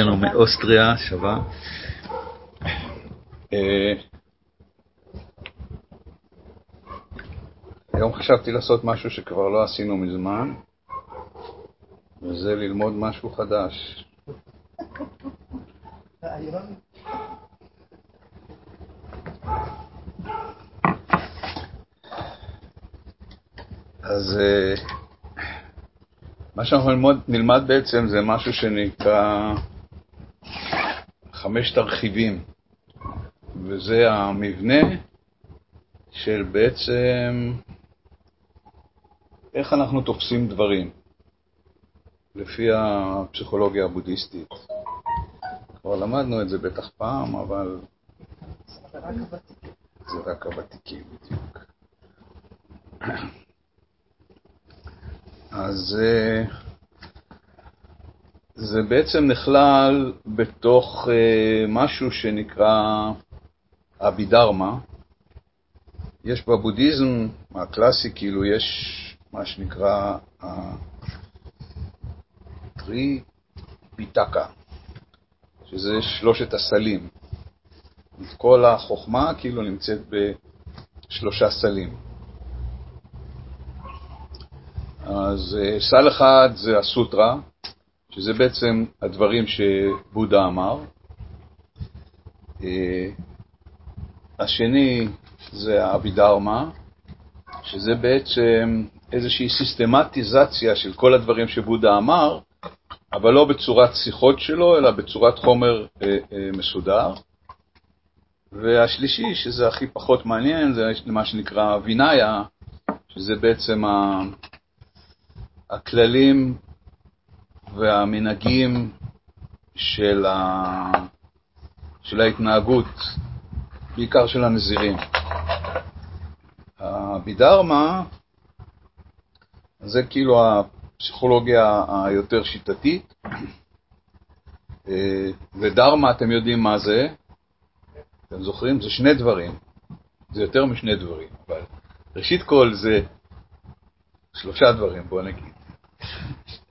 אורחתנו מאוסטריה, שווה. אה, היום חשבתי לעשות משהו שכבר לא עשינו מזמן, וזה ללמוד משהו חדש. אז אה, מה שאנחנו נלמד, נלמד בעצם זה משהו שנקרא חמשת הרכיבים, וזה המבנה של בעצם איך אנחנו תופסים דברים, לפי הפסיכולוגיה הבודהיסטית. כבר למדנו את זה בטח פעם, אבל זה רק הוותיקים בדיוק. אז אה, זה בעצם נכלל בתוך אה, משהו שנקרא אבידרמה. יש בבודהיזם הקלאסי, כאילו יש מה שנקרא טרי פיתקה, שזה שלושת הסלים. כל החוכמה כאילו נמצאת בשלושה סלים. אז אה, סל אחד זה הסוטרה, שזה בעצם הדברים שבודה אמר. אה, השני זה האבידרמה, שזה בעצם איזושהי סיסטמטיזציה של כל הדברים שבודה אמר, אבל לא בצורת שיחות שלו, אלא בצורת חומר אה, מסודר. והשלישי, שזה הכי פחות מעניין, זה מה שנקרא וינאיה, שזה בעצם הכללים והמנהגים של, ה... של ההתנהגות, בעיקר של הנזירים. הבידרמה זה כאילו הפסיכולוגיה היותר שיטתית, ודרמה, אתם יודעים מה זה? אתם זוכרים? זה שני דברים. זה יותר משני דברים, אבל ראשית כל זה שלושה דברים, בוא נגיד.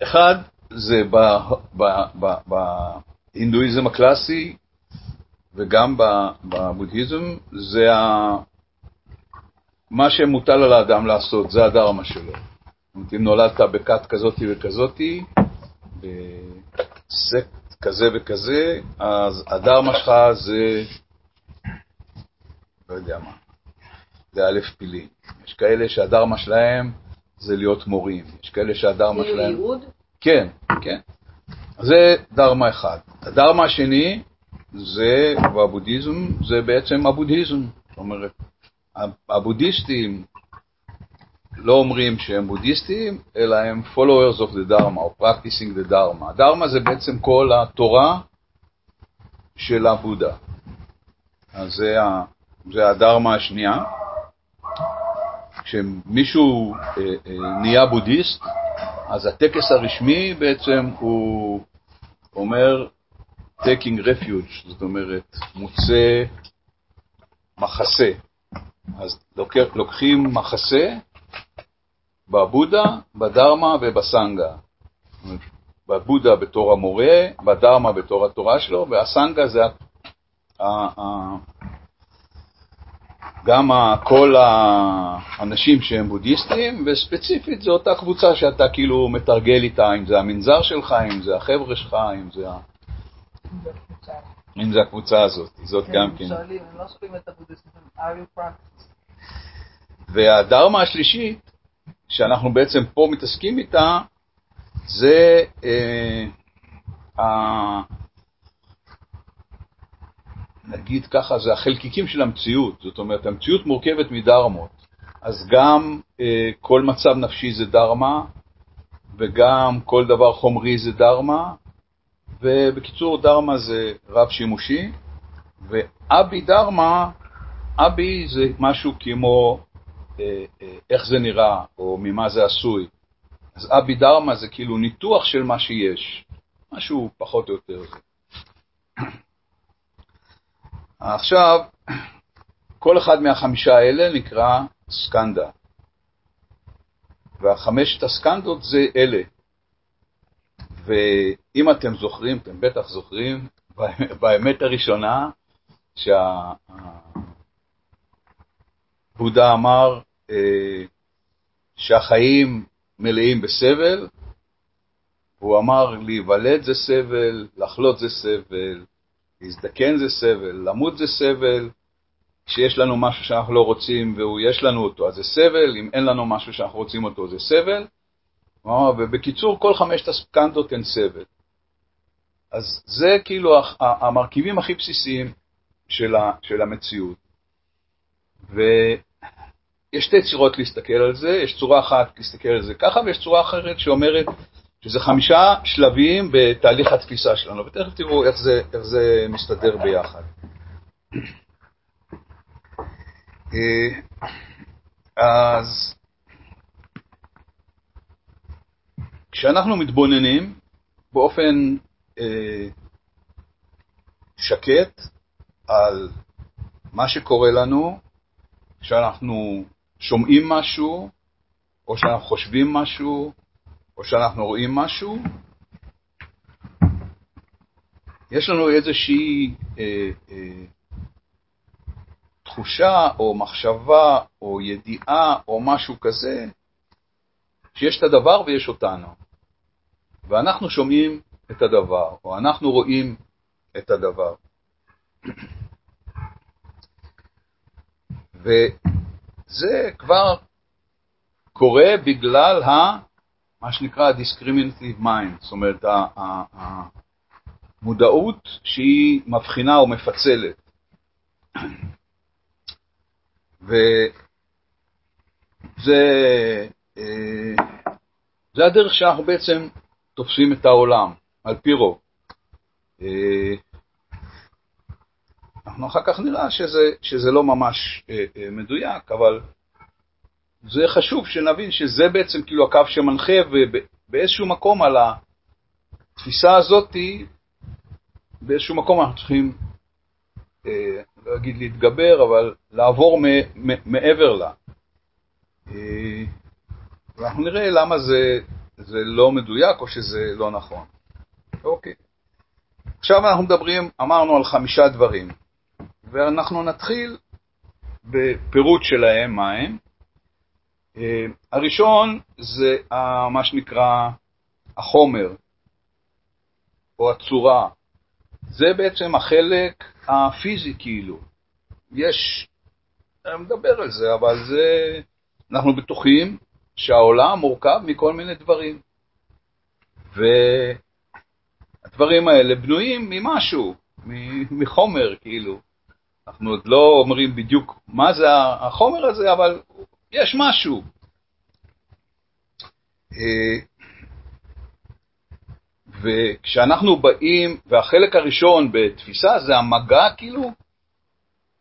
אחד, זה בהינדואיזם הקלאסי וגם בבודהיזם, זה ה... מה שמוטל על האדם לעשות, זה הדרמה שלו. זאת אם נולדת בכת כזאתי וכזאתי, בסקט כזה וכזה, אז הדרמה שלך זה, לא יודע מה, זה א' פילים. יש כאלה שהדרמה שלהם זה להיות מורים. יש כאלה שהדרמה שלהם... כאילו ייעוד? כן, כן. זה דרמה אחד. הדרמה השני, זה, בבודהיזם, זה בעצם הבודהיזם. זאת אומרת, הבודהיסטים לא אומרים שהם בודהיסטים, אלא הם followers of the dharma, או practicing the dharma. הדרמה זה בעצם כל התורה של הבודה. אז זה, זה הדרמה השנייה. כשמישהו אה, אה, נהיה בודהיסט, אז הטקס הרשמי בעצם הוא אומר taking refuge, זאת אומרת, מוצא מחסה. אז לוקח, לוקחים מחסה בבודה, בדרמה ובסנגה. בבודה בתור המורה, בדרמה בתור התורה שלו, והסנגה זה גם כל האנשים שהם בודהיסטים, וספציפית זו אותה קבוצה שאתה כאילו מתרגל איתה, אם זה המנזר שלך, אם זה החבר'ה שלך, אם זה, אם זה הקבוצה הזאת, זאת כן, גם כן. שואלים, הם לא שואלים את הבודהיסטים, are you practice? והדרמה השלישית, שאנחנו בעצם פה מתעסקים איתה, זה אה, נגיד ככה, זה החלקיקים של המציאות. זאת אומרת, המציאות מורכבת מדרמות. אז גם אה, כל מצב נפשי זה דרמה, וגם כל דבר חומרי זה דרמה, ובקיצור, דרמה זה רב-שימושי, ואבי דרמה, אבי זה משהו כמו אה, אה, איך זה נראה, או ממה זה עשוי. אז אבי דרמה זה כאילו ניתוח של מה שיש, משהו פחות או יותר זה. עכשיו, כל אחד מהחמישה האלה נקרא סקנדה, והחמשת הסקנדות זה אלה. ואם אתם זוכרים, אתם בטח זוכרים, באמת הראשונה, שבודה אמר אה, שהחיים מלאים בסבל, הוא אמר להיוולד זה סבל, לחלות זה סבל, להזדקן זה סבל, למות זה סבל, כשיש לנו משהו שאנחנו לא רוצים ויש לנו אותו, אז זה סבל, אם אין לנו משהו שאנחנו רוצים אותו, זה סבל. ובקיצור, כל חמשת הסקנדות הן סבל. אז זה כאילו המרכיבים הכי בסיסיים של, של המציאות. ויש שתי צורות להסתכל על זה, יש צורה אחת להסתכל על זה ככה, ויש צורה אחרת שאומרת שזה חמישה שלבים בתהליך התפיסה שלנו, ותכף תראו איך זה, איך זה מסתדר ביחד. אה, אז כשאנחנו מתבוננים באופן אה, שקט על מה שקורה לנו, כשאנחנו שומעים משהו, או שאנחנו חושבים משהו, או שאנחנו רואים משהו, יש לנו איזושהי אה, אה, תחושה או מחשבה או ידיעה או משהו כזה, שיש את הדבר ויש אותנו. ואנחנו שומעים את הדבר, או אנחנו רואים את הדבר. וזה כבר קורה בגלל ה... מה שנקרא discriminative mind, זאת אומרת, המודעות שהיא מבחינה או מפצלת. וזה אה, זה הדרך שאנחנו בעצם תופסים את העולם, על פי רוב. אה, אנחנו אחר כך נראה שזה, שזה לא ממש אה, מדויק, אבל זה חשוב שנבין שזה בעצם כאילו הקו שמנחה, ובאיזשהו מקום על התפיסה הזאת, באיזשהו מקום אנחנו צריכים, אה, לא אגיד להתגבר, אבל לעבור מעבר לה. אה, ואנחנו נראה למה זה, זה לא מדויק או שזה לא נכון. אוקיי. עכשיו אנחנו מדברים, אמרנו על חמישה דברים, ואנחנו נתחיל בפירוט שלהם, מה הם. אה, הראשון זה מה שנקרא החומר, או הצורה. זה בעצם החלק הפיזי כאילו. יש, אני מדבר על זה, אבל זה, אנחנו בטוחים שהעולם מורכב מכל מיני דברים. והדברים האלה בנויים ממשהו, מחומר כאילו. אנחנו עוד לא אומרים בדיוק מה זה החומר הזה, אבל יש משהו. אה, וכשאנחנו באים, והחלק הראשון בתפיסה זה המגע כאילו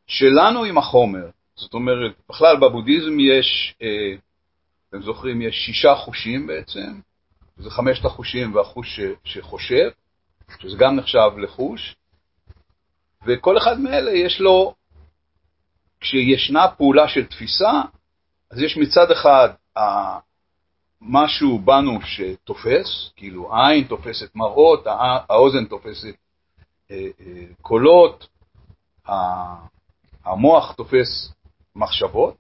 שלנו עם החומר. זאת אומרת, בכלל בבודהיזם יש, אה, אתם זוכרים, יש שישה חושים בעצם, זה חמשת החושים והחוש שחושב, שזה גם נחשב לחוש, וכל אחד מאלה יש לו, כשישנה פעולה של תפיסה, אז יש מצד אחד משהו בנו שתופס, כאילו העין תופסת מראות, האוזן תופסת אה, אה, קולות, המוח תופס מחשבות.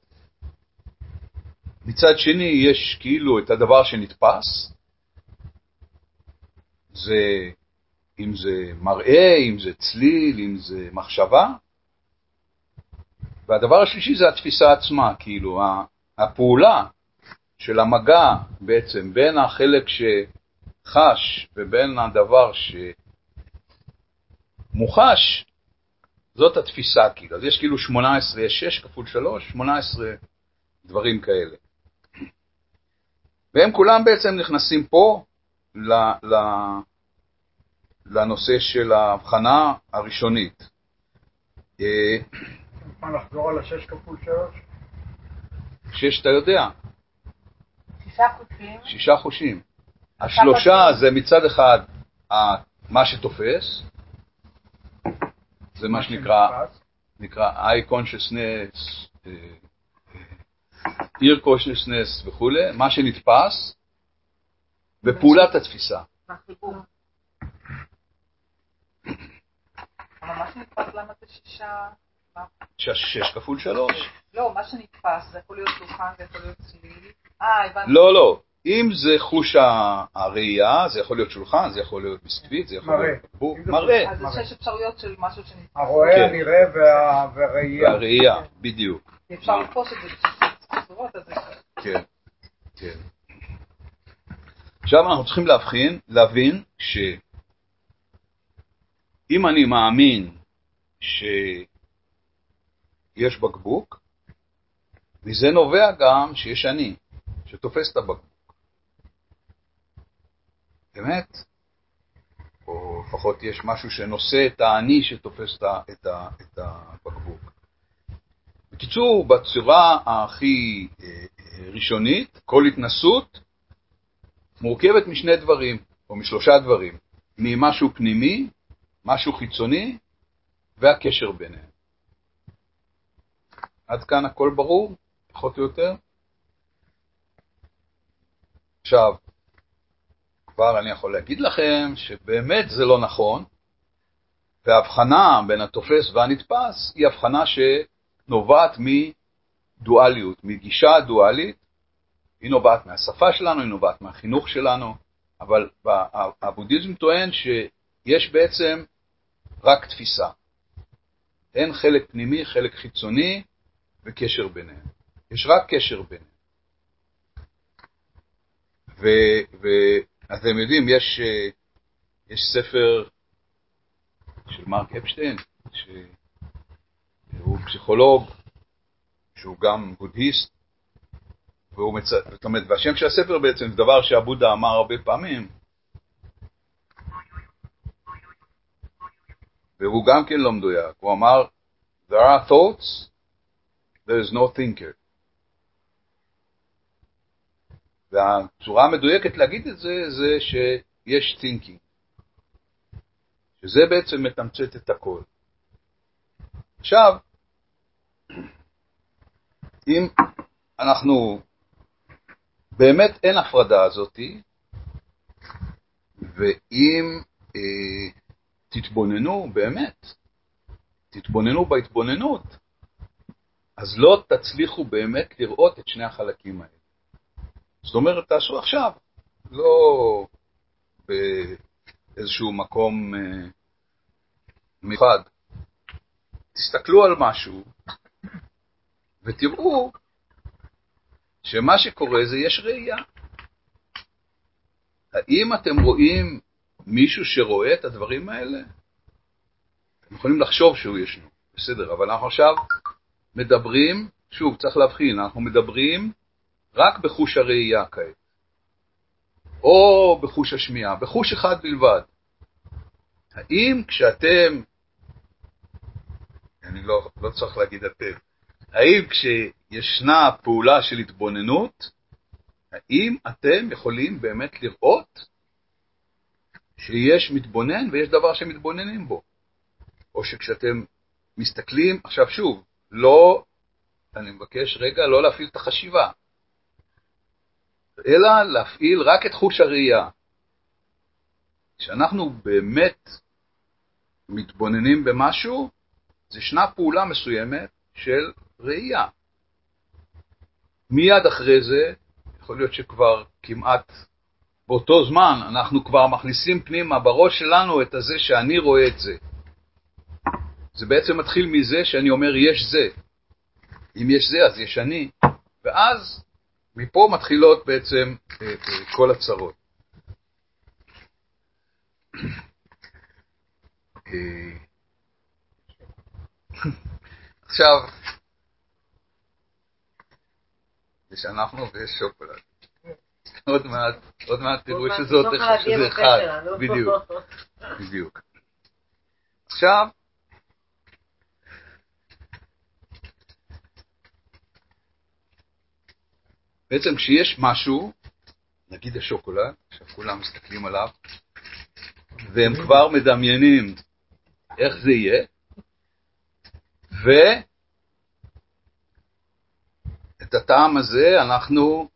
מצד שני יש כאילו את הדבר שנתפס, זה, אם זה מראה, אם זה צליל, אם זה מחשבה. והדבר השלישי זה התפיסה עצמה, כאילו הפעולה של המגע בעצם בין החלק שחש ובין הדבר שמוחש, זאת התפיסה כאילו. אז יש כאילו 18, יש 6 כפול 3, 18 דברים כאלה. והם כולם בעצם נכנסים פה לנושא של ההבחנה הראשונית. אה, אפשר לחזור על ה-6 כפול 3? שש אתה יודע. שישה חושים. שישה חושים. השלושה זה מצד אחד מה שתופס, זה מה שנקרא, נקרא eye consciousness, אה, ear consciousness וכולי, מה שנתפס, ופעולת התפיסה. מהחיבור. ממש נתפס למה זה שישה... שש כפול שלוש. לא, מה שנתפס, זה יכול להיות שולחן, זה יכול להיות צליל. אה, הבנתי. לא, לא. אם זה חוש הראייה, זה יכול להיות שולחן, זה יכול להיות ביסקוויט, זה יכול. להיות בקבוק, מראה. אז זה שש אפשרויות של משהו שנתפס. הרואה, כן. הנראה וה- והראייה. והראייה, בדיוק. אפשר לתפוס את זה בשישה צורות, אז זה... כן, כן. עכשיו אנחנו צריכים להבחין, להבין שאם אני מאמין שיש בקבוק, מזה נובע גם שיש אני, שתופס את הבקבוק. באמת? או לפחות יש משהו שנושא את האני שתופס את ה- את הבקבוק. בקיצור, בצורה הכי אה, ראשונית, כל התנסות מורכבת משני דברים, או משלושה דברים, ממשהו פנימי, משהו חיצוני, והקשר ביניהם. עד כאן הכל ברור, פחות או יותר? עכשיו, כבר אני יכול להגיד לכם שבאמת זה לא נכון, וההבחנה בין התופס והנתפס היא הבחנה שנובעת מדואליות, מגישה דואלית, היא נובעת מהשפה שלנו, היא נובעת מהחינוך שלנו, אבל הבודהיזם טוען שיש בעצם רק תפיסה. אין חלק פנימי, חלק חיצוני וקשר ביניהם. יש רק קשר ביניהם. ואתם יודעים, יש, אה, יש ספר של מרק אפשטיין, שהוא פסיכולוג, שהוא גם בודהיסט, והוא מצ... זאת אומרת, והשם של הספר בעצם זה דבר שהבודה אמר הרבה פעמים, והוא גם כן לא מדויק, הוא אמר, there are thoughts, there is no thinker. והצורה המדויקת להגיד את זה, זה שיש thinking, שזה בעצם מתמצת את הכל. עכשיו, אם אנחנו, באמת אין הפרדה הזאתי, ואם אה, תתבוננו, באמת, תתבוננו בהתבוננות, אז לא תצליחו באמת לראות את שני החלקים האלה. זאת אומרת, תעשו עכשיו, לא באיזשהו מקום אה, מיוחד. תסתכלו על משהו ותראו שמה שקורה זה יש ראייה. האם אתם רואים מישהו שרואה את הדברים האלה? אתם יכולים לחשוב שהוא ישנו, בסדר, אבל אנחנו עכשיו מדברים, שוב, צריך להבחין, אנחנו מדברים רק בחוש הראייה כעת, או בחוש השמיעה, בחוש אחד בלבד. האם כשאתם, אני לא, לא צריך להגיד אתם, האם כשישנה פעולה של התבוננות, האם אתם יכולים באמת לראות שיש מתבונן ויש דבר שמתבוננים בו? או שכשאתם מסתכלים, עכשיו שוב, לא, אני מבקש רגע לא להפעיל את החשיבה, אלא להפעיל רק את חוש הראייה. כשאנחנו באמת מתבוננים במשהו, זה ישנה פעולה מסוימת של ראייה. מיד אחרי זה, יכול להיות שכבר כמעט באותו זמן אנחנו כבר מכניסים פנימה בראש שלנו את הזה שאני רואה את זה. זה בעצם מתחיל מזה שאני אומר יש זה. אם יש זה אז יש אני, ואז מפה מתחילות בעצם אה, אה, כל הצרות. אה, עכשיו, יש אנחנו ויש שוקולד. עוד מעט, עוד מעט תראו מעט שזה אחד, שלנו. בדיוק, בדיוק. עכשיו, בעצם כשיש משהו, נגיד השוקולד, עכשיו כולם מסתכלים עליו, והם כבר מדמיינים איך זה יהיה, ואת הטעם הזה אנחנו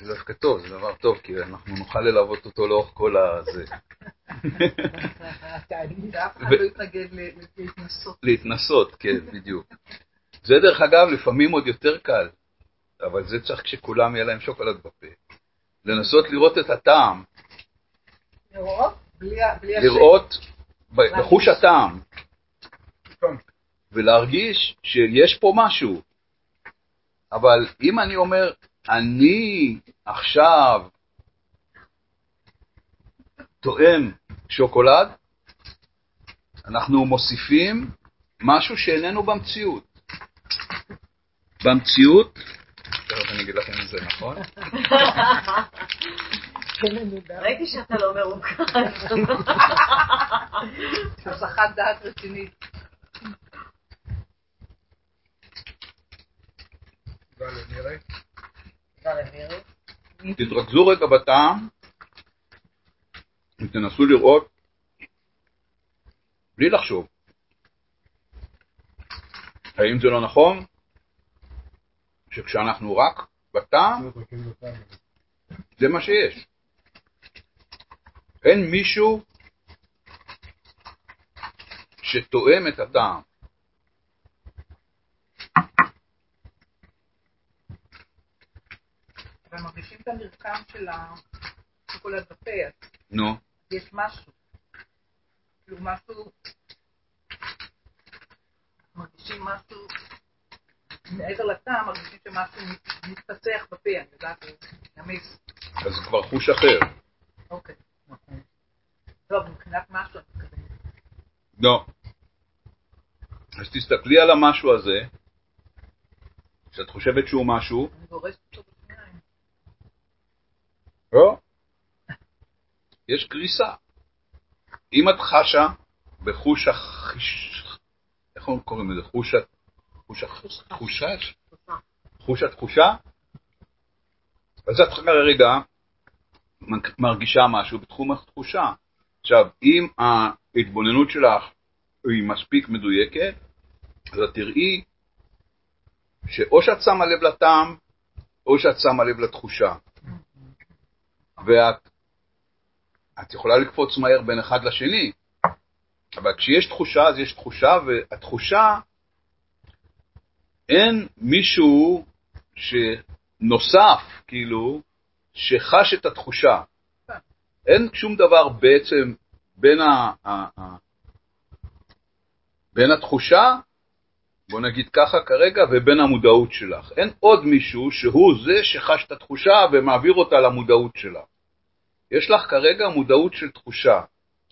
זה דווקא טוב, זה דבר טוב, כי אנחנו נוכל ללוות אותו לאורך כל הזה. לא. להתנסות, כן, בדיוק. זה דרך אגב לפעמים עוד יותר קל, אבל זה צריך כשכולם יהיה להם שוקולד בפה. לנסות לראות את הטעם, לראות? בלי בלי השם. לראות בחוש הטעם. ולהרגיש שיש פה משהו. אבל אם אני אומר, אני עכשיו טועם שוקולד, אנחנו מוסיפים משהו שאיננו במציאות. במציאות, תכף אני אגיד לכם אם זה נכון, ראיתי שאתה לא מרוכז. הסחת דעת רצינית. תודה למירי. תודה למירי. תתרכזו רגע בטעם ותנסו לראות בלי לחשוב. האם זה לא נכון שכשאנחנו רק בטעם, זה מה שיש. אין מישהו שתואם את הטעם. אבל מרגישים את המרקם של השוקולד בפה, נו, יש משהו. כאילו משהו, מרגישים משהו, מעבר לטעם, מרגישים שמשהו מת- מתפצח בפה, אני יודעת, ימיס. אז זה כבר חוש אחר. אוקיי. לא, אבל מבחינת משהו, אני מתכוונת. לא. אז תסתכלי על המשהו הזה, שאת חושבת שהוא משהו, אני גורסת אותו בשיניים. לא. יש קריסה. אם את חשה בחוש החיש... איך קוראים לזה? חוש תחושה? חוש התחושה? אז את כרגע מרגישה משהו בתחום התחושה. עכשיו, אם ההתבוננות שלך היא מספיק מדויקת, אז את תראי שאו שאת שמה לב לטעם, או שאת שמה לב לתחושה. ואת את יכולה לקפוץ מהר בין אחד לשני, אבל כשיש תחושה, אז יש תחושה, והתחושה, אין מישהו שנוסף, כאילו, שחש את התחושה. אין שום דבר בעצם בין, ה, ה, ה, בין התחושה, בוא נגיד ככה כרגע, ובין המודעות שלך. אין עוד מישהו שהוא זה שחש את התחושה ומעביר אותה למודעות שלך. יש לך כרגע מודעות של תחושה,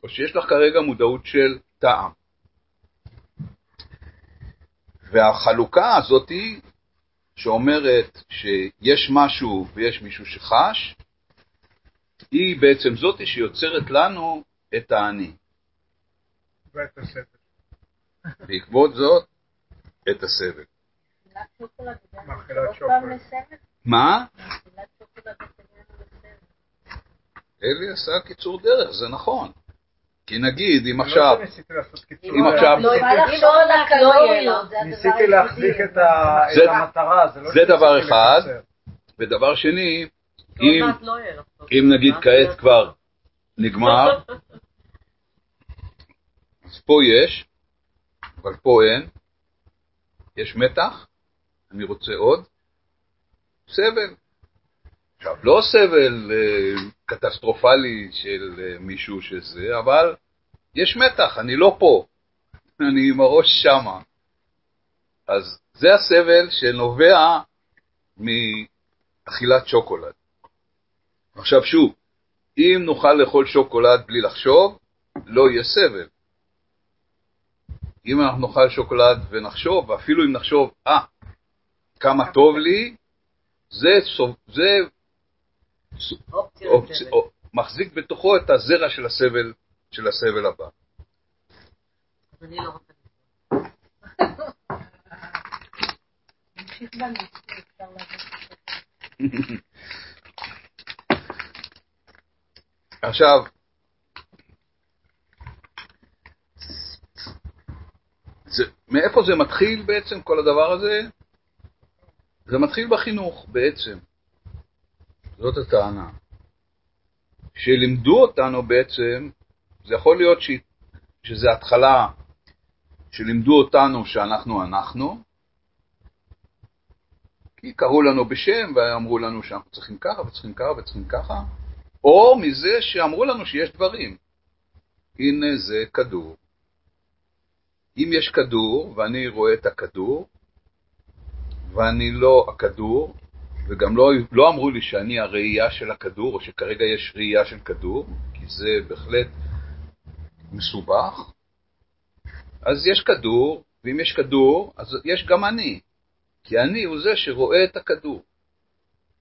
או שיש לך כרגע מודעות של טעם. והחלוקה הזאת שאומרת שיש משהו ויש מישהו שחש, היא בעצם זאת שיוצרת לנו את האני. ואת הסבל. בעקבות זאת, את הסבל. מה? אלי עשה קיצור דרך, זה נכון. כי נגיד, אם עכשיו, לא. אם. עכשיו- אם הדבר ניסיתי להחזיק את המטרה, זה לא זה דבר אחד. ודבר שני, אם, לא. אם נגיד? כעת כבר נגמר, אז פה יש, אבל פה אין, יש מתח, אני רוצה עוד, סבל. עכשיו, לא סבל אה, קטסטרופלי של אה, מישהו שזה, אבל יש מתח, אני לא פה, אני עם הראש שמה. אז זה הסבל שנובע מאכילת שוקולד. עכשיו שוב, אם נוכל לאכול שוקולד בלי לחשוב, לא יהיה סבל. אם אנחנו נאכל שוקולד ונחשוב, ואפילו אם נחשוב, אה, כמה טוב לי, זה, זה אופציה אופצ... לסבל. או, מחזיק בתוכו את הזרע של הסבל, של הסבל הבא. אני לא רוצה. עכשיו, זה, מאיפה זה מתחיל בעצם, כל הדבר הזה? זה מתחיל בחינוך בעצם. זאת הטענה. שלימדו אותנו בעצם, זה יכול להיות ש... שזה התחלה שלימדו אותנו שאנחנו אנחנו, כי קראו לנו בשם ואמרו לנו שאנחנו צריכים ככה וצריכים ככה וצריכים ככה, או מזה שאמרו לנו שיש דברים. הנה זה כדור. אם יש כדור ואני רואה את הכדור, ואני לא הכדור, וגם לא, לא אמרו לי שאני הראייה של הכדור, או שכרגע יש ראייה של כדור, כי זה בהחלט מסובך, אז יש כדור, ואם יש כדור, אז יש גם אני, כי אני הוא זה שרואה את הכדור.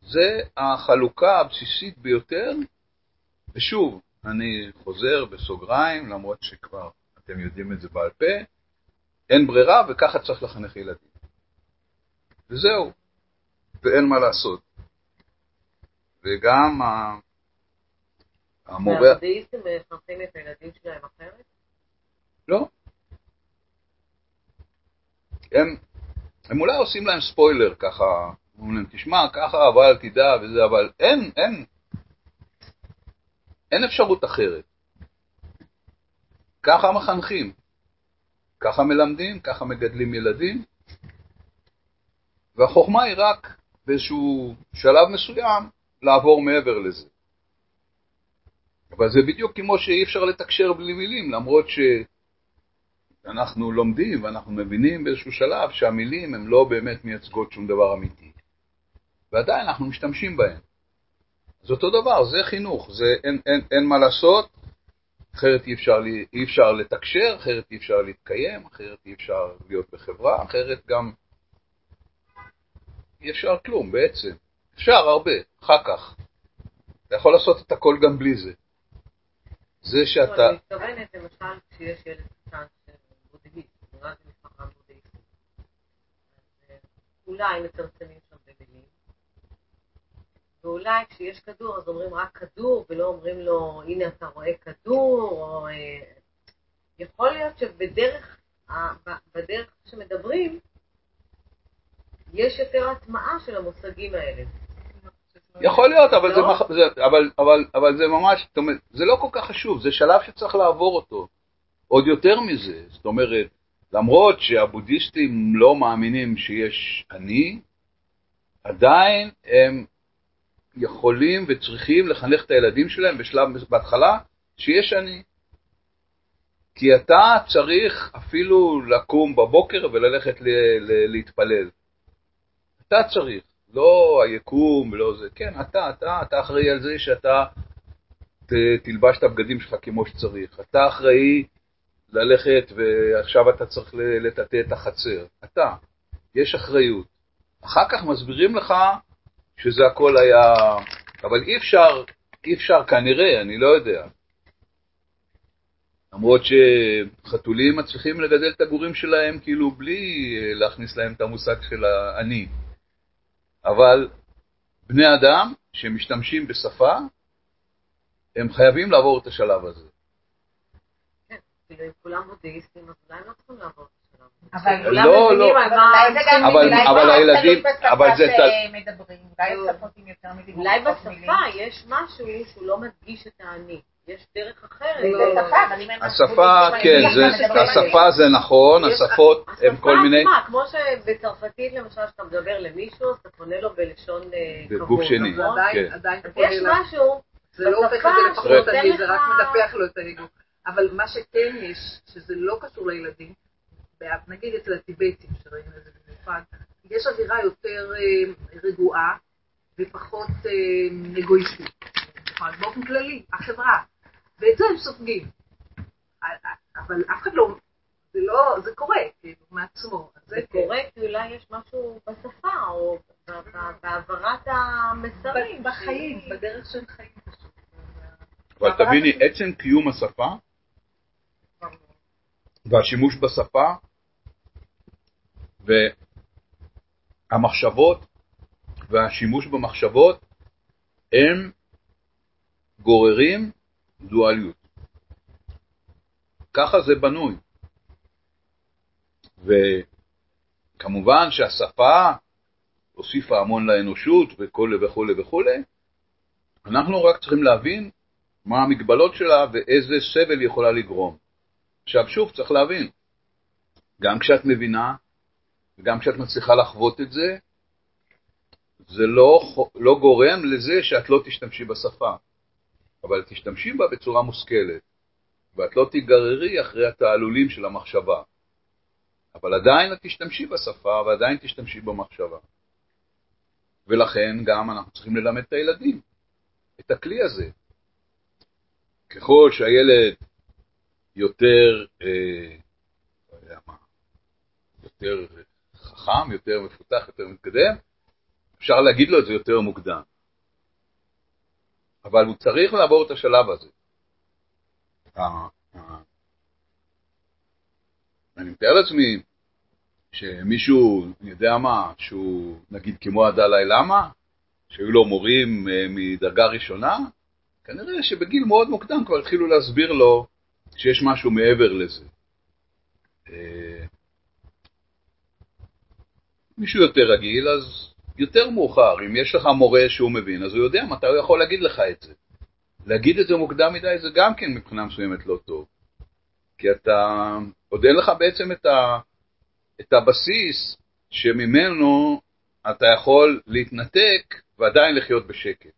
זה החלוקה הבסיסית ביותר, ושוב, אני חוזר בסוגריים, למרות שכבר אתם יודעים את זה בעל פה, אין ברירה וככה צריך לחנך ילדים. וזהו, ואין מה לעשות. וגם המורה... והבודהיסטים מחנכים את הילדים שלהם אחרת? לא. הם, הם אולי עושים להם ספוילר ככה, אומרים להם, תשמע, ככה, אבל תדע וזה, אבל אין, אין, אין אפשרות אחרת. ככה מחנכים, ככה מלמדים, ככה מגדלים ילדים, והחוכמה היא רק באיזשהו שלב מסוים לעבור מעבר לזה. אבל זה בדיוק כמו שאי אפשר לתקשר בלי מילים, למרות שאנחנו לומדים ואנחנו מבינים באיזשהו שלב שהמילים הן לא באמת מייצגות שום דבר אמיתי. ועדיין אנחנו משתמשים בהן. זה אותו דבר, זה חינוך, זה אין, אין, אין מה לעשות, אחרת אי אפשר, אי אפשר לתקשר, אחרת אי אפשר להתקיים, אחרת אי אפשר להיות בחברה, אחרת גם אי אפשר כלום בעצם. אפשר הרבה, אחר כך. אתה יכול לעשות את הכל גם בלי זה. זה שאתה... אני מתכוונת, למשל, כשיש ילד קטן בודהיסט, נולד במשפחה בודהיסטית, אז אה, אולי מצמצמים שם במילים, ואולי כשיש כדור אז אומרים רק כדור, ולא אומרים לו, הנה אתה רואה כדור, או... אה, יכול להיות שבדרך בדרך שמדברים, יש יותר הטמעה של המושגים האלה. יכול להיות, אבל, לא? זה, זה, אבל, אבל, אבל זה ממש, זאת אומרת, זה לא כל כך חשוב, זה שלב שצריך לעבור אותו. עוד יותר מזה, זאת אומרת, למרות שהבודהיסטים לא מאמינים שיש אני, עדיין הם יכולים וצריכים לחנך את הילדים שלהם בשלב, בהתחלה, שיש אני. כי אתה צריך אפילו לקום בבוקר וללכת ל, ל, להתפלל. אתה צריך. לא היקום ולא זה, כן, אתה, אתה, אתה אחראי על זה שאתה ת, תלבש את הבגדים שלך כמו שצריך. אתה אחראי ללכת ועכשיו אתה צריך לטאטא את החצר. אתה. יש אחריות. אחר כך מסבירים לך שזה הכל היה... אבל אי אפשר, אי אפשר כנראה, אני לא יודע. למרות שחתולים מצליחים לגדל את הגורים שלהם כאילו בלי להכניס להם את המושג של האני. אבל בני אדם שמשתמשים בשפה, הם חייבים לעבור את השלב הזה. כן, כאילו אם כולם בודהיסטים, אז אולי הם לא צריכים לעבור את השלב הזה. אבל כולם לא, מבינים לא. על מה... אבל- אבל זה הילדים- אבל זה שמדברים, אולי לא. בשפה יש משהו שהוא לא מדגיש את האני. יש דרך אחרת. השפה, כן, השפה זה נכון, השפות הן השפה כל מיני... עצמה, כמו שבצרפתית למשל, כשאתה מדבר למישהו, אתה פונה לו בלשון אה, בגוף כבוד, שני, נכון? כן. אז יש. משהו, זה לא הופך את זה לפחות זה רק מדפח לו את האגו. אבל מה שכן יש, שזה לא קשור לילדים, נגיד אצל הטיבטים, שראינו את זה במיוחד, יש אווירה יותר אה, רגועה ופחות אה, אגואיסטית, באופן כללי, החברה, ואת זה הם סופגים. אבל אף אחד לא, זה לא, זה קורה, כאילו, מעצמו. זה כן. קורה כי אולי יש משהו בשפה, או בהעברת המסרים. בחיים, בדרך של חיים פשוט. אבל תביני, עצם קיום השפה והשימוש בשפה והמחשבות והשימוש במחשבות הם גוררים דואליות. ככה זה בנוי. וכמובן שהשפה הוסיפה המון לאנושות וכו' וכו' וכו', אנחנו רק צריכים להבין מה המגבלות שלה ואיזה סבל יכולה לגרום. עכשיו שוב, צריך להבין, גם כשאת מבינה וגם כשאת מצליחה לחוות את זה, זה לא, לא גורם לזה שאת לא תשתמשי בשפה, אבל תשתמשי בה בצורה מושכלת, ואת לא תיגררי אחרי התעלולים של המחשבה. אבל עדיין את תשתמשי בשפה ועדיין תשתמשי במחשבה. ולכן גם אנחנו צריכים ללמד את הילדים את הכלי הזה. ככל שהילד יותר, אה, לא יודע מה, יותר חכם, יותר מפותח, יותר מתקדם, אפשר להגיד לו את זה יותר מוקדם. אבל הוא צריך לעבור את השלב הזה. אני מתאר לעצמי שמישהו, אני יודע מה, שהוא נגיד כמו הדלאי למה, שהיו לו מורים אה, מדרגה ראשונה, כנראה שבגיל מאוד מוקדם כבר התחילו להסביר לו שיש משהו מעבר לזה. אה, מישהו יותר רגיל, אז יותר מאוחר, אם יש לך מורה שהוא מבין, אז הוא יודע מתי הוא יכול להגיד לך את זה. להגיד את זה מוקדם מדי זה גם כן מבחינה מסוימת לא טוב. כי אתה, עוד אין לך בעצם את, ה, את הבסיס שממנו אתה יכול להתנתק ועדיין לחיות בשקט.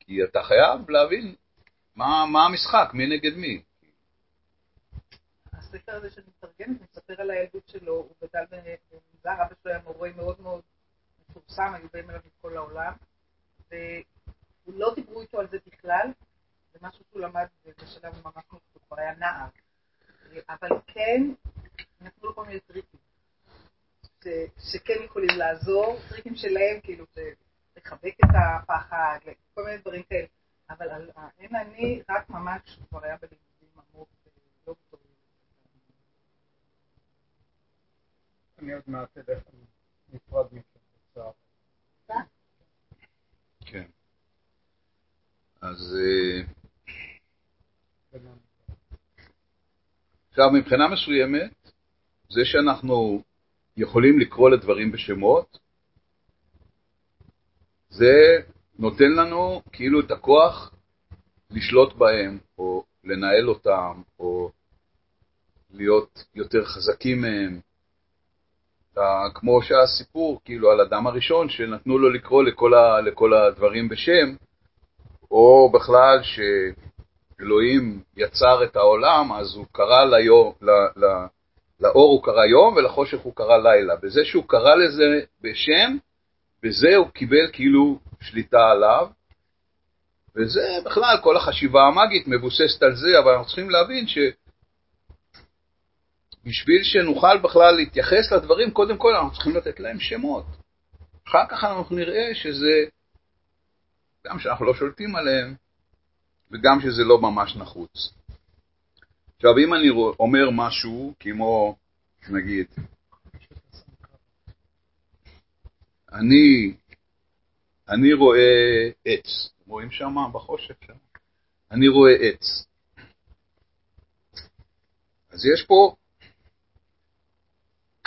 כי אתה חייב להבין מה, מה המשחק, מי נגד מי. הספר הזה שאני מתרגמת מספר על הילדות שלו, הוא גדל במגזר, אבא שלו היה מורה מאוד מאוד מפורסם, היו באים אליו מכל העולם, ולא דיברו איתו על זה בכלל, זה משהו שהוא למד בשלב ממש הוא כבר היה נער, אבל כן נתנו לו כל מיני טריקים, שכן יכולים לעזור, טריקים שלהם, כאילו, לחבק את הפחד, כל מיני דברים כאלה, אבל אין אני רק ממש כבר היה בלימודים עמוק, לא בתור אני עוד מעט אלך נפרד מכם. כן. אז אה, עכשיו, מבחינה מסוימת, זה שאנחנו יכולים לקרוא לדברים בשמות, זה נותן לנו כאילו את הכוח לשלוט בהם, או לנהל אותם, או להיות יותר חזקים מהם. כמו שהסיפור, כאילו, על אדם הראשון, שנתנו לו לקרוא לכל, ה, לכל הדברים בשם, או בכלל שאלוהים יצר את העולם, אז הוא קרא ליום, ל, ל, לאור הוא קרא יום ולחושך הוא קרא לילה. בזה שהוא קרא לזה בשם, בזה הוא קיבל כאילו שליטה עליו, וזה בכלל, כל החשיבה המאגית מבוססת על זה, אבל אנחנו צריכים להבין ש... בשביל שנוכל בכלל להתייחס לדברים, קודם כל אנחנו צריכים לתת להם שמות. אחר כך אנחנו נראה שזה, גם שאנחנו לא שולטים עליהם, וגם שזה לא ממש נחוץ. עכשיו, אם אני אומר משהו כמו, נגיד, אני, אני רואה עץ, רואים שם בחושך שם? אני רואה עץ. אז יש פה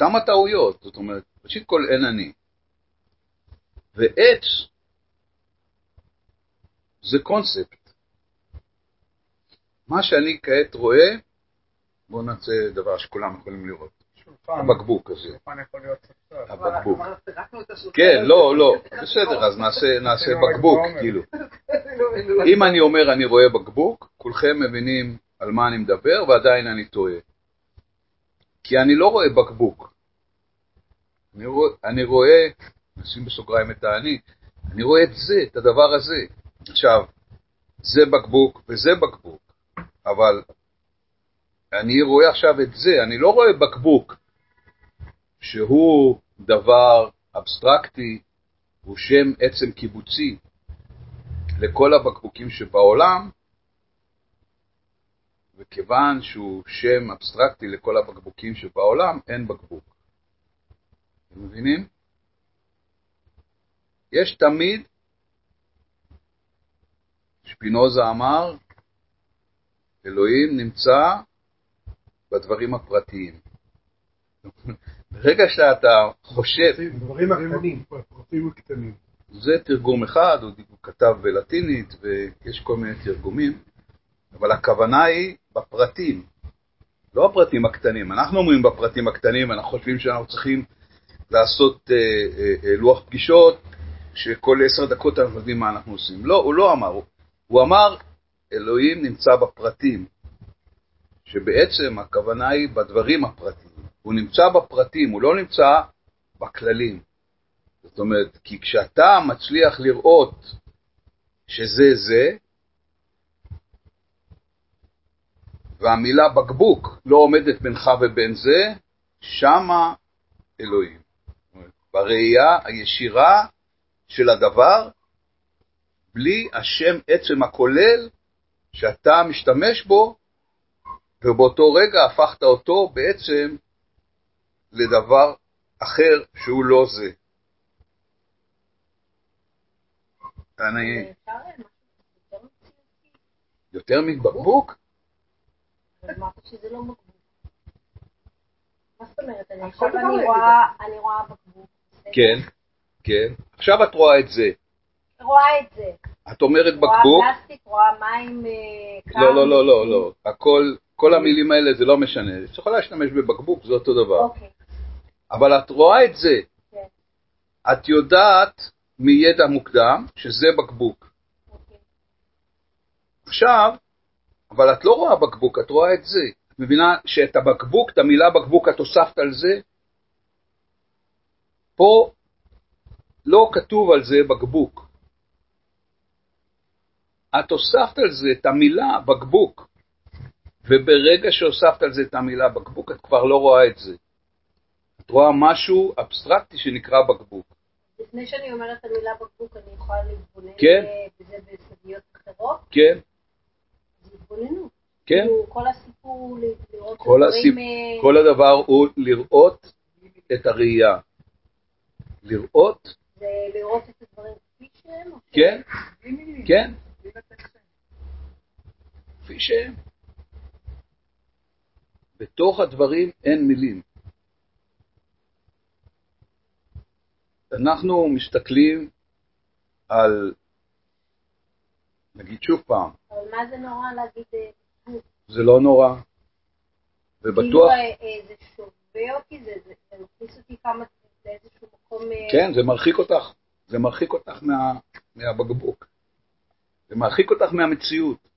כמה טעויות, זאת אומרת, ראשית כל אין אני. ועץ זה קונספט. מה שאני כעת רואה, בואו נעשה דבר שכולם יכולים לראות. הבקבוק הזה. הבקבוק. כן, לא, לא, בסדר, אז נעשה בקבוק, כאילו. אם אני אומר אני רואה בקבוק, כולכם מבינים על מה אני מדבר ועדיין אני טועה. כי אני לא רואה בקבוק. אני רואה, אני רואה, נשים בסוגריים את האני, אני רואה את זה, את הדבר הזה. עכשיו, זה בקבוק וזה בקבוק, אבל אני רואה עכשיו את זה, אני לא רואה בקבוק שהוא דבר אבסטרקטי, הוא שם עצם קיבוצי לכל הבקבוקים שבעולם, וכיוון שהוא שם אבסטרקטי לכל הבקבוקים שבעולם, אין בקבוק. אתם מבינים? יש תמיד, שפינוזה אמר, אלוהים נמצא בדברים הפרטיים. ברגע שאתה חושב... דברים הקטנים, הפרטים הקטנים. זה תרגום אחד, הוא כתב בלטינית ויש כל מיני תרגומים, אבל הכוונה היא בפרטים, לא הפרטים הקטנים. אנחנו אומרים בפרטים הקטנים, אנחנו חושבים שאנחנו צריכים לעשות אה, אה, אה, לוח פגישות, שכל עשר דקות אנחנו יודעים מה אנחנו עושים. לא, הוא לא אמר, הוא, אמר, אלוהים נמצא בפרטים, שבעצם הכוונה היא בדברים הפרטיים. הוא נמצא בפרטים, הוא לא נמצא בכללים. זאת אומרת, כי כשאתה מצליח לראות שזה זה, והמילה בקבוק לא עומדת בינך ובין זה, שמה אלוהים. בראייה הישירה של הדבר, בלי השם עצם הכולל שאתה משתמש בו, ובאותו רגע הפכת אותו בעצם לדבר אחר שהוא לא זה. אני... אפשר משהו יותר מבקבוק? אמרת שזה לא בקבוק. מה זאת אומרת? אני רואה בקבוק. כן, כן. עכשיו את רואה את זה. רואה את זה. את אומרת רואה בקבוק, פלסטיק, רואה מים אה, קר. לא, לא, לא, לא, לא. הכל, כל המילים האלה זה לא משנה. את יכולה להשתמש בבקבוק, זה אותו דבר. אוקיי, אבל את רואה את זה. כן, את יודעת מידע מוקדם שזה בקבוק. אוקיי. עכשיו, אבל את לא רואה בקבוק, את רואה את זה. את מבינה שאת הבקבוק, את המילה בקבוק, את הוספת על זה? פה לא כתוב על זה בקבוק. את הוספת על זה את המילה בקבוק, וברגע שהוספת על זה את המילה בקבוק, את כבר לא רואה את זה. את רואה משהו אבסטרקטי שנקרא בקבוק. לפני שאני אומרת את המילה בקבוק, אני יכולה להתבונן כן. בזה בסוגיות אחרות? כן? אז התבוננות. כן? כאילו, כל הסיפור הוא לראות כל, דברים, הסיפ... אה, כל הדבר הוא לראות את הראייה. לראות, זה לראות את הדברים כפי שהם? כן, כן. כפי שהם. בתוך הדברים אין מילים. אנחנו מסתכלים על, נגיד שוב פעם, אבל מה זה נורא להגיד אה, בקבוק? זה לא נורא, כאילו ובטוח, אה, אה, זה שובה אותי, זה מכניס אותי כמה לאיזשהו מקום... אה, כן, זה מרחיק אותך, זה מרחיק אותך מה, מהבקבוק. זה מרחיק אותך מהמציאות.